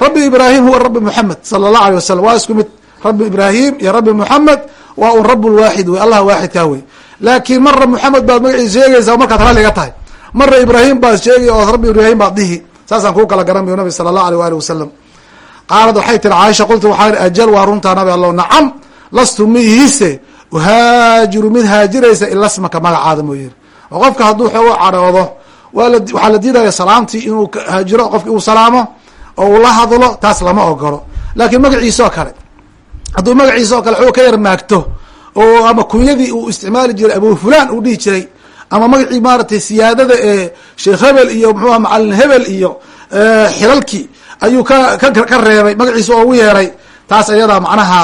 A: rabbi ibraahim huwa rabbi muxamed sala allahu alay wasalam waa isku mid rabbi ibraahim iyo rabbi muxamed waa un rab lwaaxid wey allah waaxidkaa wey laakiin mara moxamed baad magaciisa sheegaysaa markaad ralliga tahay. Mara ibraahim baad sheegay oo rabbi ibraahim baad dhihi. Saasaan kuu kala garan buy nabi sala allah alيh waalih wasalam qaalad waxay tiri caaisha qultu waxaa ajal waa runtaa nabi allow nacam lastu mihiise. Uhaajiru mid haajiraysa ila smaka magacaada mooyiri oo qofka hadduu xoogo cadhoodo waxaa la diidaya salaamtii inuu haajiro qofki uu salaamo oo uu la hadlo taas lama ogolo laakiin magaciisa oo kale hadduu magaciisa oo kale xoog ka yar maagto oo ama kunyadii uu isticmaali jiray abu fulan uu dhihi jiray ama magacii maaratay siyaadada ee sheekh hebel iyo muxuuha macalin hebel iyo xilalkii ayuu ka ka reebay magaciisa oogu yeeray taas ayadaa macnaha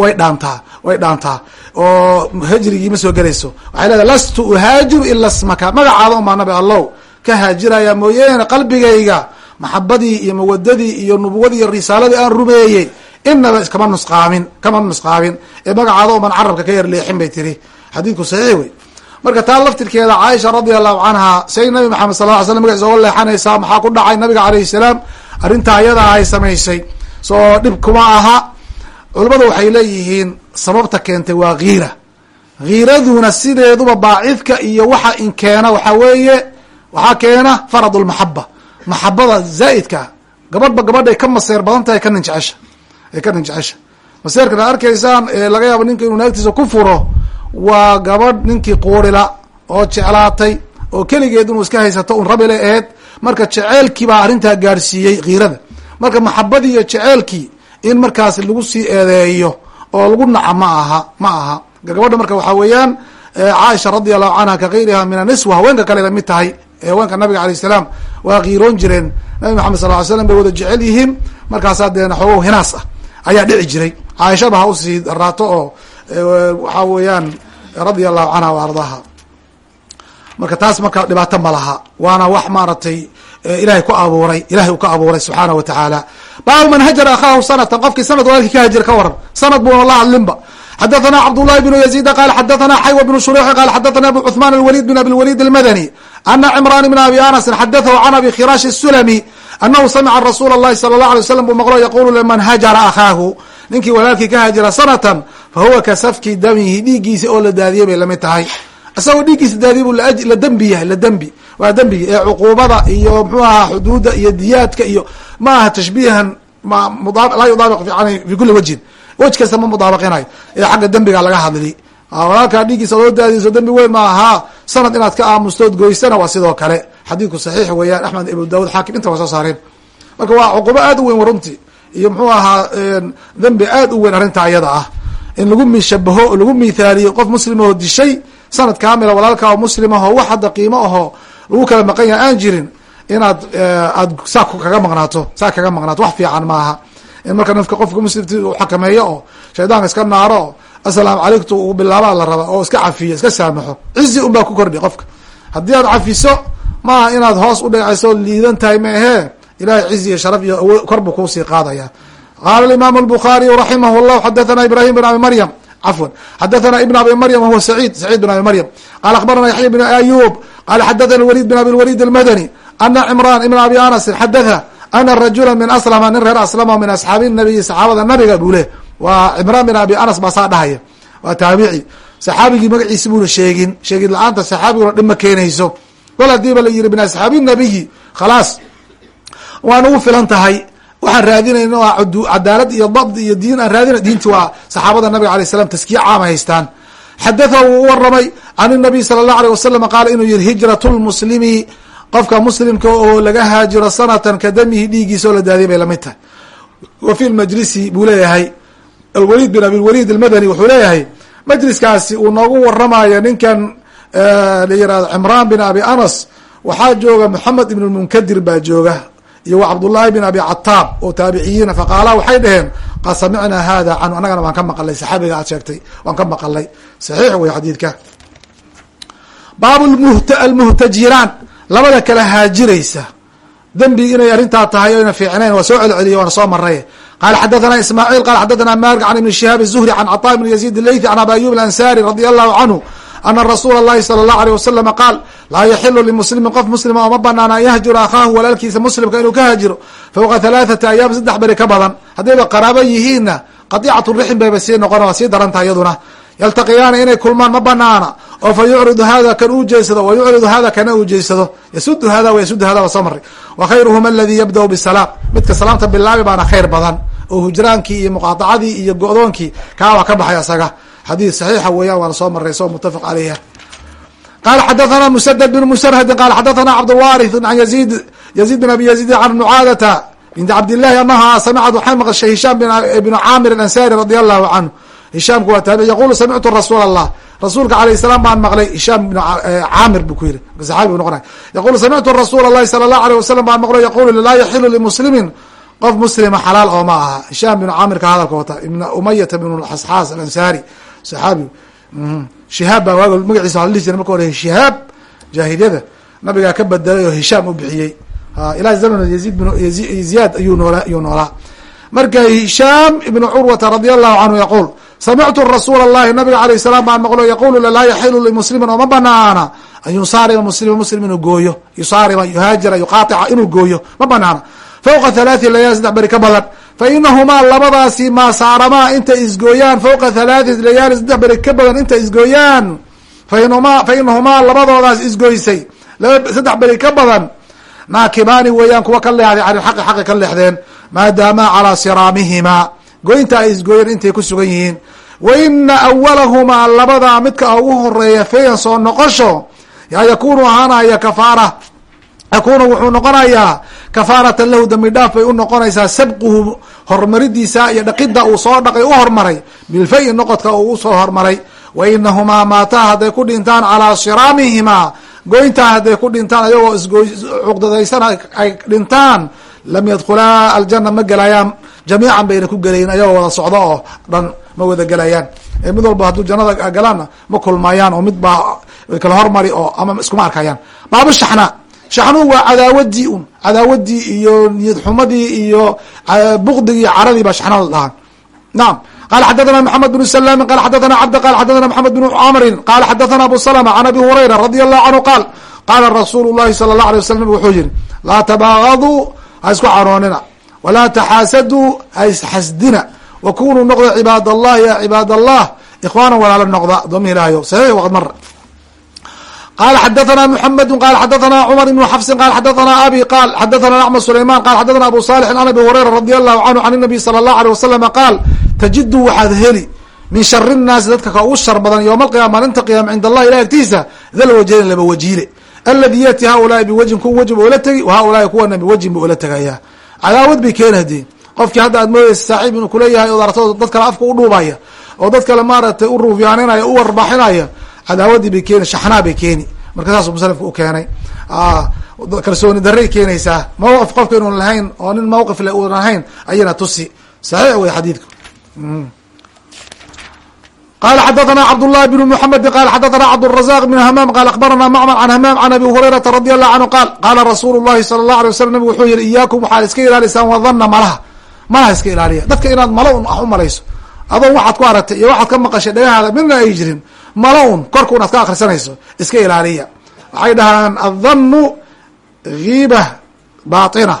A: way dhaantaa way dhaantaa oo hajrigii ma soo gelayso. Waxay leedahay lastu uhaajiru ila smaka magacaada umaa nabi allow ka haajiraya mooyeene qalbigayga maxabadii iyo mawadadii iyo nubuwadii iyo risaaladii aan rumeeyey inaba kama nusqaamin kama nusqaamin ee magacaada uman carabka ka yar leexin bay tiri. Xadiidku saxiix wey. Marka taa laftirkeeda caaisha radia allahu canha say nabi maxamed sal ly slam magaciisa oga leexanaysaa maxaa ku dhacay nabiga alayhi salaam? Arrintaa ayadaa ay samaysay. Soo dhib kuma aha. Culamadu waxay leeyihiin sababta keentay waa kiira kiiraduna sideeduba baacidka iyo waxa inkeena waxaa weeye waxaa keena farad lmaxaba maxabada zaa'idka gabadhba gabadhay ka maseer badan tahay ka nin jecesha ay ka nin jecesha maseerkan arkaysaan ee laga yaabo ninka inuu naagtiisa ku furo waa gabadh ninkii quurila oo jeclaatay oo keligeed inuu iska haysato un rabile aheed marka jeceelkii baa arrintaa gaadhsiiyey kiirada. Marka maxabadii iyo jeceelkii in markaas lagu sii eedeeyo oo lagu naca ma aha ma aha. Gabadha marka waxaa weeyaan caaisha radi allahu canha ka kayriha min aniswa haweenka kale la mid tahay haweenka nabiga alayh salaam waa kiiroon jireen. Nabi maxamed sal ly slam bay wada jecel yihiin. Markaasaa dee xoogo hinaas ah ayaa dhici jiray. Caaishaba ha u sii raato oo waxaa weeyaan radia allahu canha wa ardaha. Marka taas marka dhibaato ma laha waana wax maaratay ilahay ku abuuray ilahay uu ka abuuray subxaana wa tacaala. Baabu man hajara akhaahu sanatan qofkii sanad walaalkii ka hajir ka waran sanad buuna la hadlinba xadathana cabdullahi bnu yaziida qaala xadathana xaywa bnu shureixi qaala xadathana abu cuثman alwalid bin abilwalid almadani ana cimran bn abi anasin xadathahu can abi khirash sulami anahu samica rasuula اllahi salى اlah alay slam buu maqlo yaqulu liman hajara akhaahu ninkii walaalkii ka hajira sanatan fahuwa ka safki damihi dhiiggiisa oo la daadiyay bay lamid tahay isagoo dhiiggiisa daadiya bu la dembi yahay la dembi waa dembigi ee cuquubada iyo mxuu ahaa xuduudda iyo diyaadka iyo ma aha tashbiihan laa yudaabiq yani fi kuli wajhin wej kasta ma mudaabaqinayo ee xagga dembiga laga hadli walaalkaa dhiiggiisa loo daadiyso dembi weyn ma ahaa sanad inaad ka aamustood goysana waa sidoo kale. Xadiidku saxiix weeyaan axmed ibnu daawud xaakim inta waa soo saareen marka waa cuquubo aad u weyn warunti iyo muxuu ahaa dembi aad u weyn arrinta ayada ah. In lagu mishabaho lagu mithaaliyo qof muslimahoo dishay sanad kaamila walaalkaa oo muslimaho wax hadda qiimo ahoo lagu kala maqan yaha aan jirin inaad aad saa kaga maqnaato saa kaga maqnaato wax fiican maaha. In marka nafka qofka muslimti uu xakameeyo oo shaydaanka iska naaro oo assalaamu calaykum uu bilaabaa la raba oo iska cafiyo iska saamaxo cizi un baa ku kordhi qofka haddii aad cafiso maaha inaad hoos udhegayso liidan tahay ma ahee ilahay cizi iyo sharaf iyo awo kor buu kuusii qaadaya qaala imaamu الbukhaariyu raximah اllah xadathana ibrahim bn abi maryam cafwan xadathana ibn abi maryam wahuwa sacid sacid bn abi maryam qala akhbarana yaxya bn ayub qala xadathana walid bn abi lwalid almadani ana cimran ibn abi anasin xadatha ana rajula min aslama nin reer aslama min asxaabi nabiyi saxaabada nabiga buu leh waa cimraan bin abi anas baa saa dhahaya. Waa taabici. Saxaabigii magaciisi buuna sheegin. Sheegid la'aanta saxaabiguna dhib ma keenayso. Kol hadiiba la yihi min asxaabi nabiyi khalaas. Waa nagu filan tahay. Waxaan raadinayna waa cadaalad iyo dabd iyo diin aan raadina diinti waa saxaabada nabiga alay slam taskiya caama haystaan. Xadatha wuu u waramay can inabiy sala allahu alيh wasalam qaala inuu yihi hijrat lmuslimi qofka muslimka oo laga haajiro sanatan ka damihi dhiigiisa oo la daadiyay bay la mid tahay. Wa fi lmajlisi buu leeyahay alwalid bin abilwalid almadani wuxuu leeyahay majliskaasi uu noogu waramayo ninkan la yiraahdo cimraan bin abi anas waxaa jooga moxamed ibn lmunkadir baa jooga iyo wa cabdullaahi bin abi cataab oo taabiciyiina faqaala waxay dhaheen qad samicnaa hada canhu annagana waan ka maqalay saxaabiga aad sheegtay waan ka maqalay. Saxiix wey xadiidka. Baab almuhtajiraan labada kala haajiraysa. Dembi inay arrintaa tahay oyna fiicnayn waa soo celceliye waana soo maray qala xadathana ismaaciil qala xadathana malik can ibni shihaab الzuhri can caطa bn yaziid اleythi can abi ayub alansari radi allahu canhu ana rasuula اllahi salى اllahu alيه waslama qaal laa yaxilu limuslimin qof muslima oo ma banaana an yahjura akhaahu walaalkiisa muslimka inuu ka haajiro fawqa halaaثati ayaam saddex beri ka badan haddayba qaraabo yihiinna qadiicat rixim bayba sii noqon waa sii darantaha iyaduna yaltaqiyaana inay kulmaan ma banaana. oo fa yucridu hada kan uu jeysado wa yucridu hada kana uu jeysado yasudu hada wa yasudu hada waa soo maray wa khayruhuma aladi yabdau bisalaam. midka salaamta bilaabi baana khayr badan oo hujraankii iyo muqaadacadii iyo go-doonkii kaa waa ka baxay asaga. xadiid saxiixa weeyaan waana soo maray soo muttafaq caleyha qala xadathana musadad bn musarhadin qala xadathana cabdlwarith an yazid yazid bin abi yazid can mucaadata bint cabdillahi anaha samicad waxay maqashay hishaam bn caamir alansari radi allahu canhu hishaamku waa taabici yaqulu samictu rasuul allah rasuulka alayh salaam baan maqlay hishaam bn caamir buu ku yihi saxaabi bu noqonay yaqulu samictu rasuula allahi sala allahu alيh wasalam baan maqlo yaqulu laa yaxilu limuslimin qof muslima xalaal oo ma aha. Hishaam bn caamirka hadalka wata ibn umayata bn xasxaas alansari saxaabi shihaab baa waag magaciisa waa la dhihi jira marka hore shihaab jaahiliyada. Nabigaa ka bedelay oo hishaam u bixiyey. Ilaa zaman yazid bn ziyaad ayuu noola ayuu noolaa marka hishaam ibnu curwata radi allahu canhu yaquul samictu rasuula allahi nabiga alayh salaam baan maqlo yaqulu laa yaxilu limuslimin oo ma banaana. An yusaariba muslima muslim inuu gooyo yusaariba yuhaajira yuqaatica inuu gooyo ma banaana. Fawqa halaathi layaal saddex beri ka badan. Fa inahumaa labadaasi maa saaramaa intay isgooyaan. Fawqa halaathi layaali saddex beri ka badan intay isgooyaan. Fainhumaa fa inahumaa labadoodaas isgoysay. Saddex beri ka badan. Naakibaani weeyaan kuwa ka leexday can xaqi ka leexdeen maadaamaa calaa siraamihimaa goynta ay isgooyeen intay ku sugan yihiin. Wa ina awalahumaa labadaa midka ugu horreeya fayan soo noqosho yakunu ahaanaya kafaara. Yakunu wuxuu noqonayaa kafaaratan lahu dambi dhaaf bay u noqonaysaa sabquhu hormaridiisa iyo dhaqida uu soo dhaqay u hormaray. Bilfayi noqodka uu u soo hormaray. Wa inahumaa maataa hadday ku dhintaan calaa siraamihimaa goyntaa hadday ku dhintaan ayagoo isgooy cuqdadaysan ay dhintaan lam yadkhulaa aljana ma gelayaan jamiican bayna ku gelayin ayagoo wada socdo oo dhan ma wada gelayaan mid walba hadduu jannada galaanna ma kulmayaan oo mid baa kala hormari oo ama iskuma arkayaan baabu shaxna shaxnuhu waa cadaawadii un cadaawadii iyo niyad xumadii iyo bukdigii caradii baa shaxnada dhahaan naam. Qala xadathana mxamed bn slami qala xadathana cabd qala xadathana mxamed bn camrin qala xadathana abu slma can abi hurayra radi allahu canhu qaal qaala rasuulu llahi sala اllah alay waslam wuxuu yihi laa tabagaduu ha isku caroonina. Walaa taxaasaduu hasdina wakunuu noqda cibaad allah ya cibaad allah ikhwaana walaala noqda. Addoomihi ilahayo saxiix waqad mara qala xadathana mxamedu qala xadathana cumar ibnu xafsin qala xadathana abi qaal xadathana axmed sulayman qala xadathana abu salix an abi hurayra radi allahu canhu can nabiy sala allahu aleyh wasalam qaal tajidu waxaad heli min shari nnaasi dadka ka ugu shar badan yowma alqiyama maalinta qiyama cind allah ilah agtiisa dal wajhayn laba wajiile aladi yati haulaai biwajhin kuwa wajhi ba ula tegi haulaai kuwana biwajhin ba ula tegaya cadaawad bay keeni haddii qofkii hadda aad moodeysa saaxiib inuu kuleeyahay od arto dad kale afka udhuubaya oo dad kale maaragtay u ruufyaaninaya u warbaaxinaya cadaawadii bay keeni shaxnaa bay keeni. Marka saasuu musanifka u keenay. Kalsooni daray keenaysaa. Mawqif qofka inuun lahayn oo nin mawqif le uun lahayn ayana tusi. Saxiix wey xadiidka qala xadathana cabdullahi bn mxamedi qala xadathana cabdالrazaq bn hamaam qala akbarana macmar can hamaam can abi hurayrata radi allahu canhu qaal qaala rasuulu llahi sala اllah alay waslam nabig wuxuu yihi iyaakum waxaad iska ilaalisaan wadana malaha malaha iska ilaaliya dadka inaad malo un wax u malayso adoon waxaad ku aragtay iyo waxaad ka maqashay dhagahaada midna ay jirin malo un korka un aad ka akrisanayso iska ilaaliya waxay dhahaan adhannu giiba baatina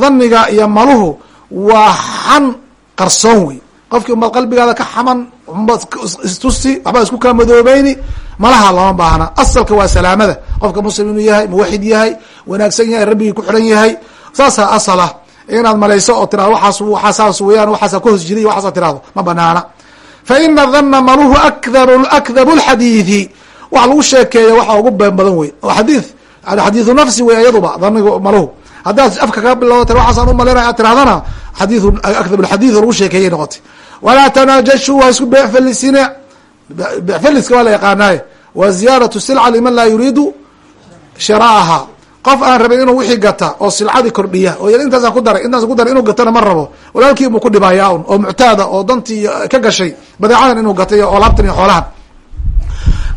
A: dhaniga iyo maluhu waa xan qarsoon wey qofkii umaad qalbigaada ka xaman istusi waxbaa isku kaa madoobeyni malaha lama baahna. Asalka waa salaamada. Qofka muslim inuu yahay muwaxid yahay wanaagsan yahay rabbigii ku xiran yahay. Saasaa asala. Inaad malayso oo tirado waaas waxaasaas weyaan waxaasa ka hos jiray waxaasa tirahdo ma banaana. Fa ina dhanna maluhu akdab akdabu lxadiidi wax lagu sheekeeya waxa ugu been badan wey oo xadii xadiidu nafsi wey iyaduba dhanigu maluhu. Haddaad afka kaga bilowda tir waxaasaan u malaynaya ad tirahdana xadiiu akdab lxadiid lagu sheekeeyay noqotay walaa tanaajashuu ha isku beecfelisina beecfeliska waa la yaqaanaaye wa ziyaadatu silca liman laa yuriidu shiraaha. Qof aan rabin inuu wixii gata oo silcadii kordhiya oo intaasaan ku daray intaas ku daray inuu gatana ma rabo. Walaalkii buu ku dhibayaa un oo muctaada oo dantii ka gashay badeecadan inuu gatay oo laabtan iyo xoolahan.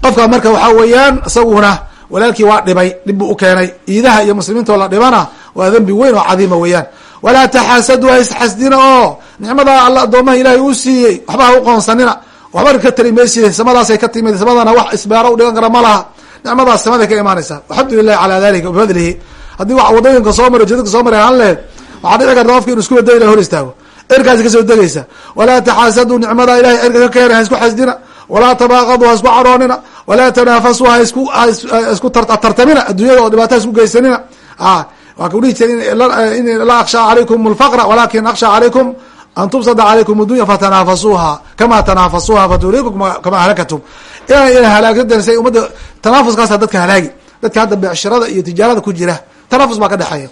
A: Qofka marka waxaa weeyaan isaguna walaalkii waa dhibay dhib buu u keenay. Iidaha iyo muslimiintoo la dhibana waa dembi weyn oo cadiima weeyaan walaa taxaasadu ha isxasdina oo nicmada alla addoomaha ilaahay uu siiyey waxba ha u qoonsanina. Waxba ka tari maysi samadaasay ka timid samadana wax isbaaro u dhigan kara ma laha. Nicmadaas samaday ka imaanaysaa alxamdu lilahi calaa dalika bifadlihi haddii wa waddooyinka soo mara jidadka soo maray han lehed waxaa dhici karta qofki inu isku badai lah hor istaago. Cirkaasi ka soo degaysa. Walaa taxaasadu nicmada ilahay cirka ka keenay ha isku xasdina. Walaa tabaaqadu ha isku caroonina waa ku dhihi jira in laa akshaa calaykum lfaqra walakin akshaa calaykum an tubsada calaykum addunya fatanaafasuuha kama tanaafasuuha faturiikum kama halakatum ina ina halaagsaden say ummadda tanaafuskaasa dadka halaagi dadka hadda beecshirada iyo tijaarada ku jira tanaafus baa ka dhexeeya.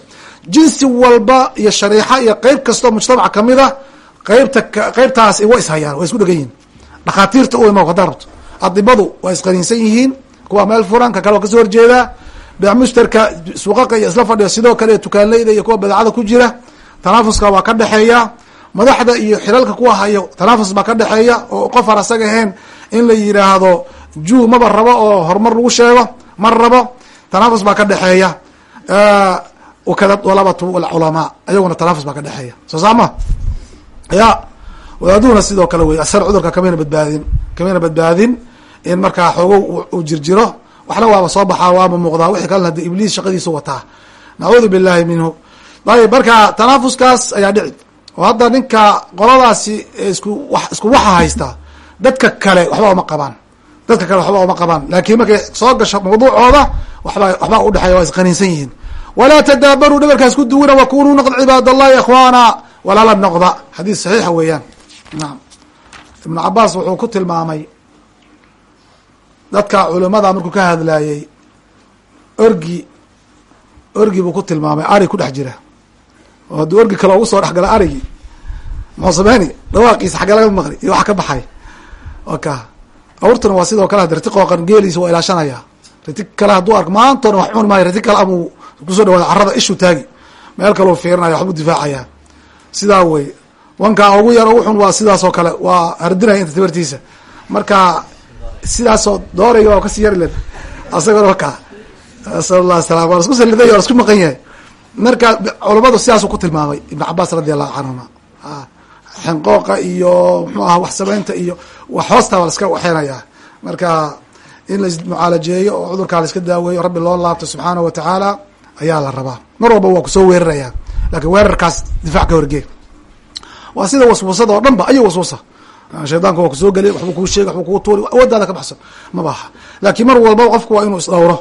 A: Jinsi walba iyo shariixa iyo qeyb kastoo mujtamac ka mid a qeybta qeybtaas wa ishayaan way isku dhegan yihiin dhakhaatiirta u ima hadaa rabto. Adibadu waa isqaniinsan yihiin kuwa meel furan ka kale waa ka soo horjeedaa beec mushtarka suuqaqa iyo isla fadhiya sidoo kale tukaanleyda iyo kuwa badeecada ku jira tanaafuska waa ka dhexeeya madaxda iyo xilalka kuwa hayo tanaafus baa ka dhexeeya oo qof aan asaga ahayn in la yidhaahdo juu maba rabo oo horumar lagu sheego ma rabo tanaafus baa ka dhexeeya wakada dalabatu alculamaa ayaguna tanaafus baa ka dhexeeya soo saama? Ya wadaaduhuna sidoo kale wey asar cudurka kamayna badbaadin kamayna badbaadin in markaa xoogo uu jirjiro waxna waaba soo baxaa waaba muuqdaa wixii kalena de ibliis shaqadiisu wataa. Nacuudu billahi minhu. Ayib marka tanaafuskaas ayaa dhici. Oo hadda ninka qoladaasi isku wa isku waxa haysta dadka kale waxba uma qabaan. Dadka kale waxba uma qabaan. Laakiin markay soo gasho mawduucooda waxba waxbaa udhexeeya waa isqaniinsan yihiin. Walaa tadaabaruu dhabarkaas ku duwina wakunuu noqd cibaad allahi ikhwaana. Walaala noqda xadiis saxiixa weeyaan. Naam. Ibnu cabaas wuxuu ku tilmaamay dadka culimada markuu ka hadlayey orgi orgi buu ku tilmaamay ari ku dhex jira. Oo haddii orgi kale ugu soo dhex gala arigi muxuu sameyni dhawaaqiisa xagga laga maqli iyo wax ka baxay. Oka awrtuna waa sidoo kale hadi riti qooqan geeliisa waa ilaashanaya. Riti kale hadduu ark maantona wax cuni maayo riti kale amuu ku soo dhawaada carada ishu taagi. Meel kaleu fiirinaya waxbuu difaacaya. Sidaa wey wankaa ugu yar ugu xun waa sidaas oo kale waa hardinaya inta tibartiisa marka sidaasoo doorayga waa ka sii yari len asagona waka nasal allah salam waa lasku saliday waa maqan yahay. Marka culamadu sidaasuu ku tilmaamay ibn cabaas radi allahu canhuma xenqooqa iyo mxuu aha wax sameynta iyo wax hoostaa waa laska waxeynayaa marka in laismucaalajeeyo oo cudurkaa laiska daaweeyo rabbi loo laabto subxaana wa tacaala ayaa la rabaa. Mar walba waa ku soo weeraraya laakiin weerarkaas difaac ka horgee. Waa sida waswasada oo dhan ba ayo waswasa shaydaanka waa ku soo geliy waxbuu kuu sheegay waxbuu kuu tuuri awoodaada ka baxsan maba aha laakiin mar walba qofku waa inuu isdhowro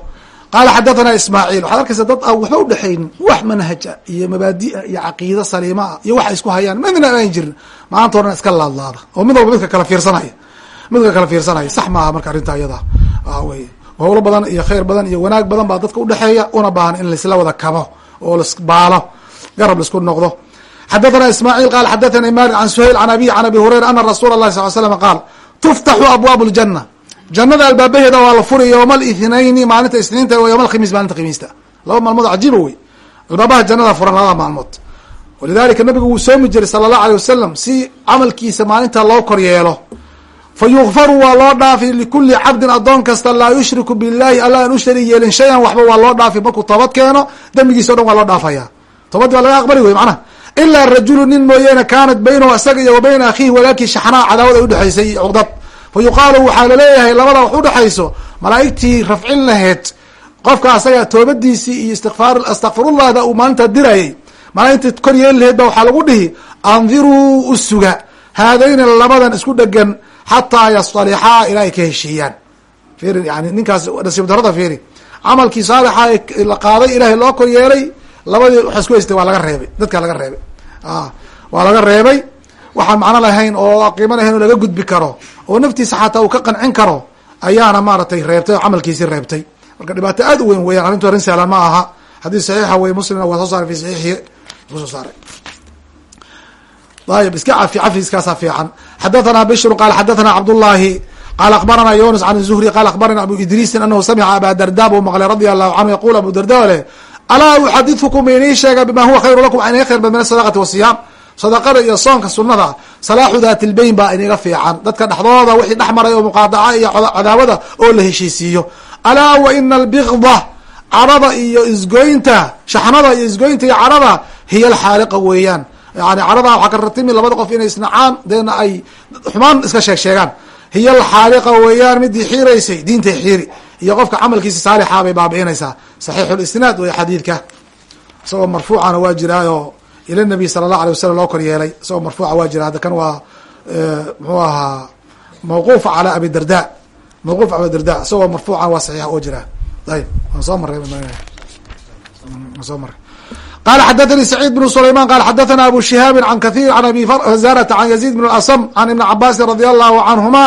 A: qaala xadathana ismaaciil waxaad arkaysa dad aan waxba udhexaynin wax manhaja iyo mabaadi'a iyo caqiida saliimaa iyo waxa isku hayaan midna aan jirin maanta iska laadlaada oo mid walba midka kala fiirsanaya midka kala fiirsanaya sax maaha marka arrinta iyada wey howlo badan iyo khayr badan iyo wanaag badan baa dadka udhexeeya una baahan in laisla wada kabo oo lasbaalo garab la isku noqdo xadathana ismaaciil qaal xadathani marin can suhayl can abi can abi hurayra ana rasuula lahi sal slam qaal tuftaxu abwaabu ljana jannada albaabaheeda waa la furay yowma alithnaini maalinta isniinta wa yowma alkhamiis maalinta khamiista laba maalmood cajiiba wey albaabaha jannada furan labada maalmood walidalika nabigu wuu soomi jiray sala allahu aleh wasalam si camalkiisa maalinta loo koryeelo fa yukfaru waa loo dhaafi likulli cabdin addoon kasta laa yushriku billahi alla aan u yeelin shay waxba waa loo dhaafi markuu toobad keeno dembigiisa o dhan waa loo dhaafaya toobaddi waa laga aqbali wey macnaha ilaa rajulu nin mooyeene kaanat baynahu isaga iyo wa bayna akhiihi walaalkii shaxnaa cadaawad ay udhexaysay iyo cuqdad fa yuqaalu waxaa la leeyahay labada wax udhexayso malaa'igtii rafcin laheyd qofka asaga toobadiisii iyo istikfaar astakfirullahda uu maalintaa dirayay malaaigtii kor yeeli laheyd ba waxaa lagu dhihi andiruu u suga haadayni labadan isku dhegan xataa yastalixaa ilaa ka heshiiyaan fiiri yani ninkaas nasiib darada fiiri camalkii saalixa ee la qaaday ilaahay loo kor yeelay labadii waxa isku haystay waa laga reebay. Dadkaa laga reebay. Waa laga reebay. Waxaan macno lahayn oo qiimo lahayn oo laga gudbi karo oo naftiisa xataa uu ka qancin karo ayaana maaragtay reebtay oo camalkiisii reebtay. Marka dhibaato aad u weyn weyan arrintu arrin sahlan ma aha. Xadiis saxiixa wey muslimna waa soo saaray fi saxiixi ku soo saaray. Ayb iska cafi cafiskaasaa fiican. Xadathana bishru qaal xadathana cabdullahi qaal akbarana yunus can zuhri qaal akbarana abu idriisin anahu samica aba darda buu maqlay radia allahu canhu yaqul abu darda leh alaa uxadithukum inii sheega bima huwa khayru lakum an iga khayr bad min asadaqati wasiyaam sadaqada iyo soonka sunada salaaxu daati lbeyn baa iniga fiican. Dadka dhexdooda wixii dhex maray oo muqaadaca iyo cadaawada oo la heshiisiiyo. Alaa wa ina albikda cadhada iyo isgoynta shaxnada iyo isgoynta iyo cadhada hiya alxaaliqa weeyaan. Yani cadhada waxaa ka ratimi labada qof inay isnacaan deena ay xumaan iska sheeg sheegaan. Hiya alxaaliqa weeyaan midii xiiraysay diintay xiiri iyo qofka camalkiisa saalixaa bay baabi'inaysaa saxiixulisnaad wey xadiidka isagoo marfuucana waa jiraayo ila nabiy sala allahu alay wasalam loo kor yeelay isagoo marfuuca waa jira hadda kan waa muxuu ahaa mawquufa calaa abi darda mawquuf abi darda isagoo marfuucan waa saxiix oo jira ayib waan soo maray waan soo maray qala xadathani sacيid بن سlayman qal xadathana abu shihaabi can kaثيir can abi zarta can yazيid بn اasm can ibni cabaasin radi allahu canhuma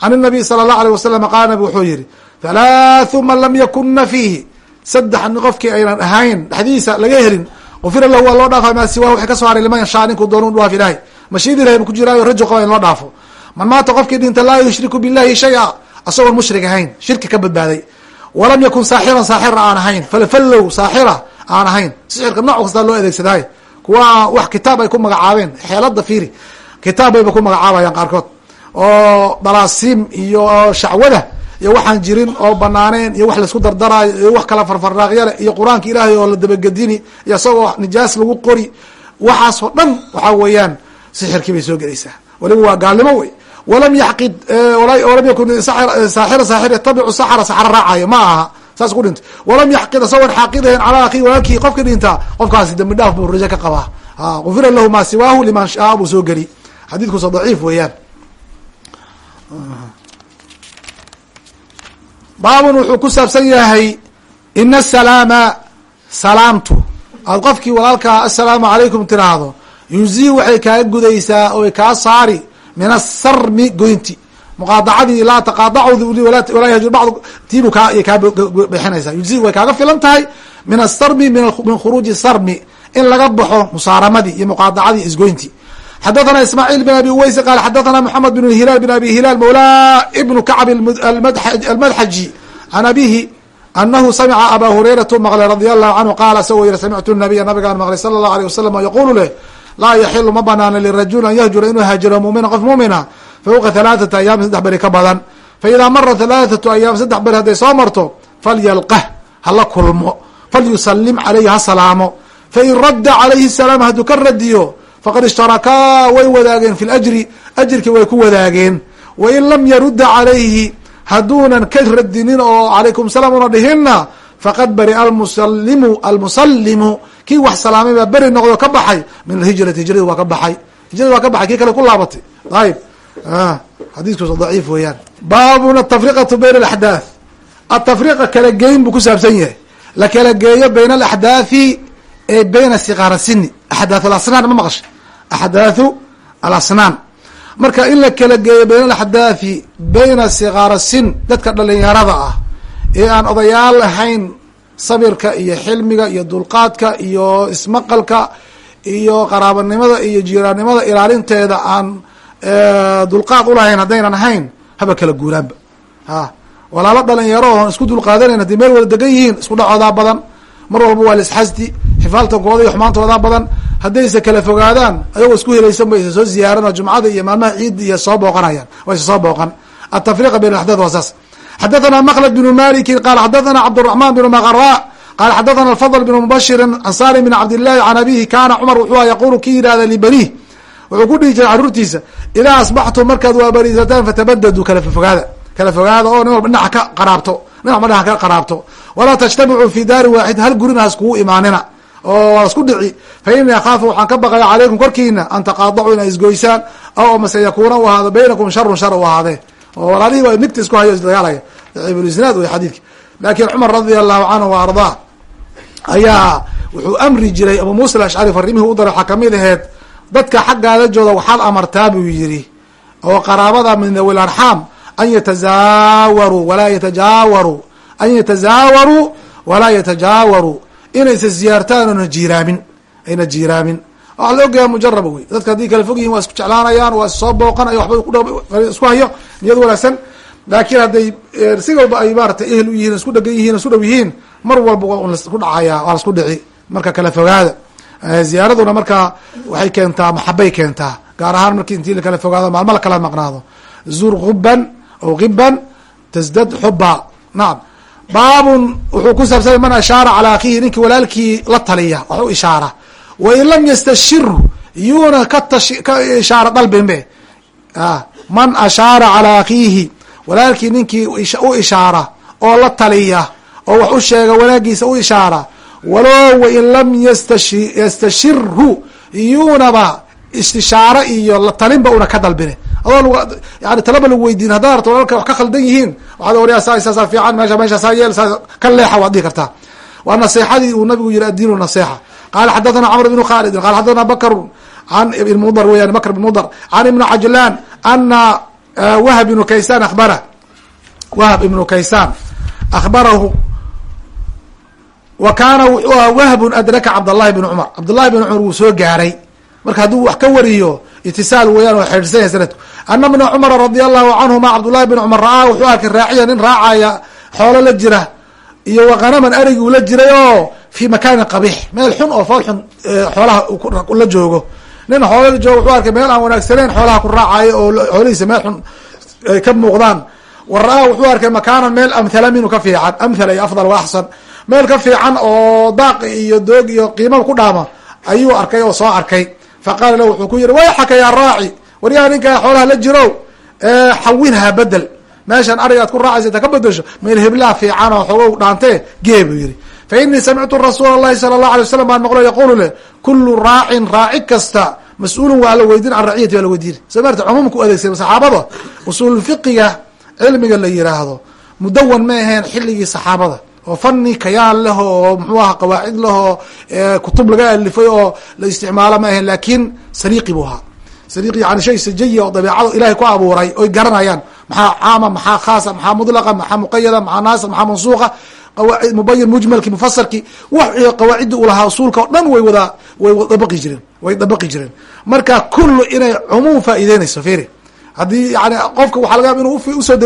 A: can الnabiy salى الlahu alيه wasalam qaala nabig wuxuu yihi halaaثu man lam yakuna fiihi saddex qofkii aynan ahayn dhexdiisa laga helin ufira lahu waa loo dhaafa maa siwah wixii ka soo haray liman yashaa ninkuu doonu dhaaf ilahay mashiid ilahay bu ku jiraayo rajo qaba in loo dhaafo. Man maata qofkii dhinta laa yushriku billahi shaya asagoon mushrik ahayn shirki ka badbaaday. Walam yakun saaxiran saaxira aan ahayn. Falfallow saaxira aan ahayn. Sixirka nooc kastaa loo adeegsadaay kuwa wax kitaab ay ku magacaabeen xeelada fiiri. Kitaab bayba ku magacaabayaan qaarkood. Oo dalaasiim iyo shacwada iyo waxaan jirin oo banaaneen iyo wax la isku dardaraayo iyo wax kala farfarraaqyale iyo qur'aanka ilaahay oo la dabagedini iyo isagoo nijaas lagu qori. Waxaas oo dhan waxaa weeyaan sixirkii bay soo gelaysaa. Waliba waa gaalnimo wey. Walam yaxqid walam yakun saaxira saaxir yatabicu saxra saxra raacayo. Ma aha. Saas ku dhintay walam yaxqid isagoon xaaqidahayn calaa akii walaalkii qofka dhintaa qofkaasi dambi dhaaf buu rajo ka qabaa. Gufira lahu maa siwaahu liman shaa buu soo geli. Xadiidkuusa daciif weeyaan baabun wuxuu ku saabsan yahay ina asalaama salaamtu. Aad qofkii walaalkaa assalaamu calaykum tiraahdo. Yuzii waxay kaaga gudaysaa oy kaa saari min asarmi goynti. Muqaadacadii laa taqaadacdu walaa yahjur bacd tiibu kaa iyo kaa bixinaysaa. Yuzii way kaaga filan tahay min asarmi min khuruuji sarmi in laga baxo musaaramadii iyo muqaadacadii isgoynti xadathana ismaaciil bin abi uweysi qaal xadathana moxamed bin hilaal bin abi hilaal mawla ibnu kacb almadxaji can abihi anahu samica aba hurayratu maqlay radia allahu canhu qaala isagoo yihi samictu nabiya nabigaan maqlay sala allahu aleyh wasalam yaqulu leh laa yaxilu ma banaana lirajuli an yahjura inuu haajiro mumina qof mumina fawqa halaathata ayaamin saddex beri ka badan faidaa mara halaathatu ayaam saddex beri hadday soo marto falyalqah hala kulmo falyusalim calayhi ha salaamo fain radda calayhi salaam hadduu ka radiyo faqad ishtarakaa way wadaageen fi lajri ajirkii way ku wadaageen. Wain lam yarudda calayhi hadduunan ka radinin oo calaykum salaam una dhihinna faqad bari almusalimu almusalimu kii wax salaamay baa beri noqdo ka baxay min alhijrati hijradi waa ka baxay. Hijradi waa ka baxay kii kale ku laabatay. Ayib xadiiskus daciif weeyaan. Baabun atafriqatu bayna alaxdaath atafriqa kala geyn buu ku saabsan yahay. La kala geeyo bayna alaxdaathi ee bayna siqaara sini axdaath alasnaan ma maqasha axdaathu alasnaan marka in la kala geeyo bayna alaxdaathi bayna siqaara sin dadka dhalinyarada ah ee aan odayaal lahayn sabirka iyo xilmiga iyo dulqaadka iyo ismaqalka iyo qaraabanimada iyo jiiraannimada ilaalinteeda aan dulqaad ulahayn haddaynan ahayn haba kala guuraanba ha walaalo dhalinyaro oon isku dulqaadanayn haddii meel wada degan yihiin isku dhacoodaa badan mar walba waa lisxasdi xifaaltankooda iyo xumaantoodaa badan haddayse kala fogaadaan ayagoo isku helaysan bay isa soo ziyaaran jumcada iyo maalmaha ciid iyo soo booqanayaan waa isa soo booqan atafriqa bayn axdaad waa saas xadathana mklد بن maliki qal xadathana cabdالرحman بن mqra qal xadathana الfضل بن mubashiri an salim بn cabdالlahi can abihi kana cmar wuxuu yaqulu ki yihahda libanih wuxuu ku dhihi jiray caruurtiisa idaa asbaxtum markaad waabariisataan fatabadaduu kala fogaada kala fogaada oo nin walba dhinaca ka qaraabto nin walba dhinaca ka qaraabto walaa tajtamicuu fi daari waaxid hal gurina haskugu imaanina oo waa isku dhici. Fa inii akhaafu waxaan ka baqaya calaykum korkiina an taqaadacuu inay isgoysaan aw mase yakuuna u ahaado baynakum sharun shar u ahaadee oo walaalihii waa nigta isku hayo isdagaalaya daciifulisnaad wey xadiidka. Laakiin cumar radia allahu canhu wa ardaa ayaa wuxuu amri jiray abu muusa alashcari farrimihii u daray waxaa ka mid aheed dadka xaggaada jooda waxaad amartaa buu yidhi oo qaraabada min dawil arxaam an yatasaawaruu walaa yatajaawaruu an yatasaawaruu walaa yatajaawaruu inaysa ziyaartaan oona ayna jiiraamin. Waxa la ogyaha mujaraba wey dadka haddii kala fog yihiin waa isku jeclaanayaan waa issoo booqan ay waxba isku hayo niyad wanaagsan. Laakiin hadday si walba ay maaratay ehel u yihiin isku dhegan yihiin isku dhow yihiin mar walba waa lasku dhacaya waa lasku dhici. Marka kala fogaada. Ziyaaraduna markaa waxay keentaa maxabay keentaa. Gaar ahaan markii intii lakala fogaado maalmo lakala maqnaado. Zur guban aw giban tasdad xuba nacam baabun wuxuu ku saabsanya man ashaara calaa akhiihi ninkii walaalkii la taliya wax u ishaara. Wain lam yastashirhu yuuna ka tash ka ishaara dalbinbe man ashaara calaa akhiihi walaalkii ninkii u ishaara oo la taliya oo wax u sheega wanaagiisa u ishaara. Walow wain lam yastashi yastashirhu iyuunaba istishaaro iyo la talinba una ka dalbine adoo yani talaba lagu weydiin haddaad arto walaalka wax ka khaldan yihiin waxaad oria saa saasaa fiican meesha meeshaasaa yeel saa ka leexa waad dhihi kartaa. Waa naseexadii uu nabigu yihi addiinu naseexa qala xadathana cmr bnu khalidin qala xadathana bakr an ibn mudr weyan bakr bn mudr can ibn cajlan ana wahb ibnu kaysan abara wahb ibnu kaysan akhbarahu wa kaana wahbun adraka cabdاllahi bn cumar. Cabdullahi bn cumar wuu soo gaaray. Marka hadduu wax ka wariyo itisaal weeyaan oo xidhsan yahay sanadku. Ana bna cumara radi allahu canhuma cabdullahi bn cumar ra'aa wuxuu arkay raaciya nin raacaya xoolo la jira iyo waqanaman erigi uu la jiray oo fi makaanin qabiix meel xun oo fool xun xoolaha la joogo. Nin xoola la joogo wuxuu arkay meel aan wanaagsaneyn xoolaha ku raacayo oo xoolihiisa meel xun ay ka muuqdaan. Wa ra'aa wuxuu arkay makaanan meel amhala minhu ka fiican amhala iyo afdal wa axsan. Meel ka fiican oo daaqi iyo doog iyo qiimaba ku dhaama ayuu arkay oo soo arkay faqaala lahu wuxuu ku yihi wayxaka yaa raaci waryaa ninkaa xoolaha la jirow xawilhaa bedel meeshan ariga aad ku raacaysa inta ka bedesho meel heblaha fiicanoo xoogow dhaantee gee buu yihi fa inii samictu rasuula allahi sala allahu alay wasalam baan maqlo yaquulu leh kullu raacin raaci kasta mas'uulun waa la weydiin can raciyati waa la weydiin soo maarta cumuumka u saxaabada usuululfiqiga cilmiga la yiraahdo mudawan ma aheen xilligii saxaabada oo fani kayaan leh oo muxuu aha qawaacid leh oo kutub laga alifay oo la isticmaalo ma aheen laakin sariiqi buu ahaa. Sariiqi yani shay sajayi oo dabeecado ilahay ku abuuray oy garanayaan. Maxaa caama maxaa khaasa maxaa mudlaqa maxaa muqayada maxaa naasik maxaa mansuuqa mubayin mujmalki mufasarki wax qawaacidda uu lahaa usuulka o dhan way wada way dabaqi jireen way dabaqi jireen. Marka kullu inay cumuum faa'ideynayso firi haddii yani qofka waxaa laga yaba inuu u soo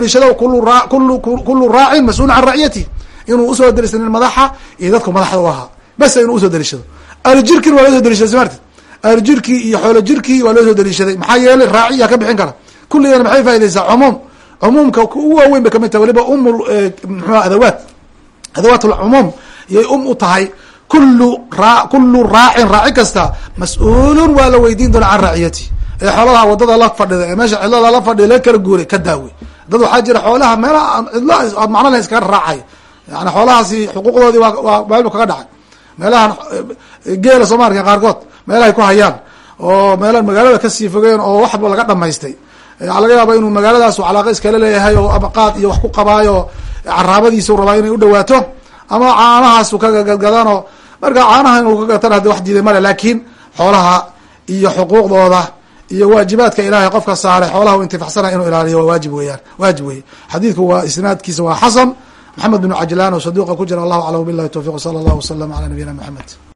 A: kulu kulu raacin mas'uulun can raciyati inuu u soo deliishanin madaxa iyo dadku madaxda u ahaa. Bas inuu u soo deliishado alijirkin waa loo soo deliishaday smarti alijirkii iyo xoolo jirkii waa loo soo deliishaday maxaa yeelay raaciyaa ka bixin kara. Kulligana maxay faa'idaysaa cumuum. Cumuumka u waaweyn bay ka mid tahay. Waliba um mxua adawaat. Adawaat lcumuum iyay um u tahay. Kulu ra kulu raacin raaci kasta mas'uulun waa la weydiin doona can raaciyati. Ee xoolaha waddada la fadhida ee meesha cidlada la fadhida la kala guuray ka daawe. Dad waxaa jira xoolaha meelaha cidlo aad macno lahayn iskaga raacay yani xoolahaasi xuquuqdoodii waa meel kaga dhacay. Meelahan geela soomaalika qaarkood meelahay ku hayaan oo meelan magaalada ka sii fogeen oo waxba laga dhamaystay waxaa laga yaaba inuu magaaladaas calaaqa iskala leeyahay oo ama qaad iyo wax ku qabaayo caraabadiisu rabaa inay u dhawaato ama caanahaasu kagadgadano marka caanaha inuu ka gatana hadi wax diiday male laakiin xoolaha iyo xuquuqdooda iyo waajibaadka ilahay qofka saaray xoolaha u intifacsana inuu ilaaliyo waa waajib weeyaan waajib weye xadiidku waa isnaadkiisa waa xasan maxamed bn cajlan oo saduqa ku jira allahu aclam bilahi towfiq sala allahu wasalam ala nabiyina maxamed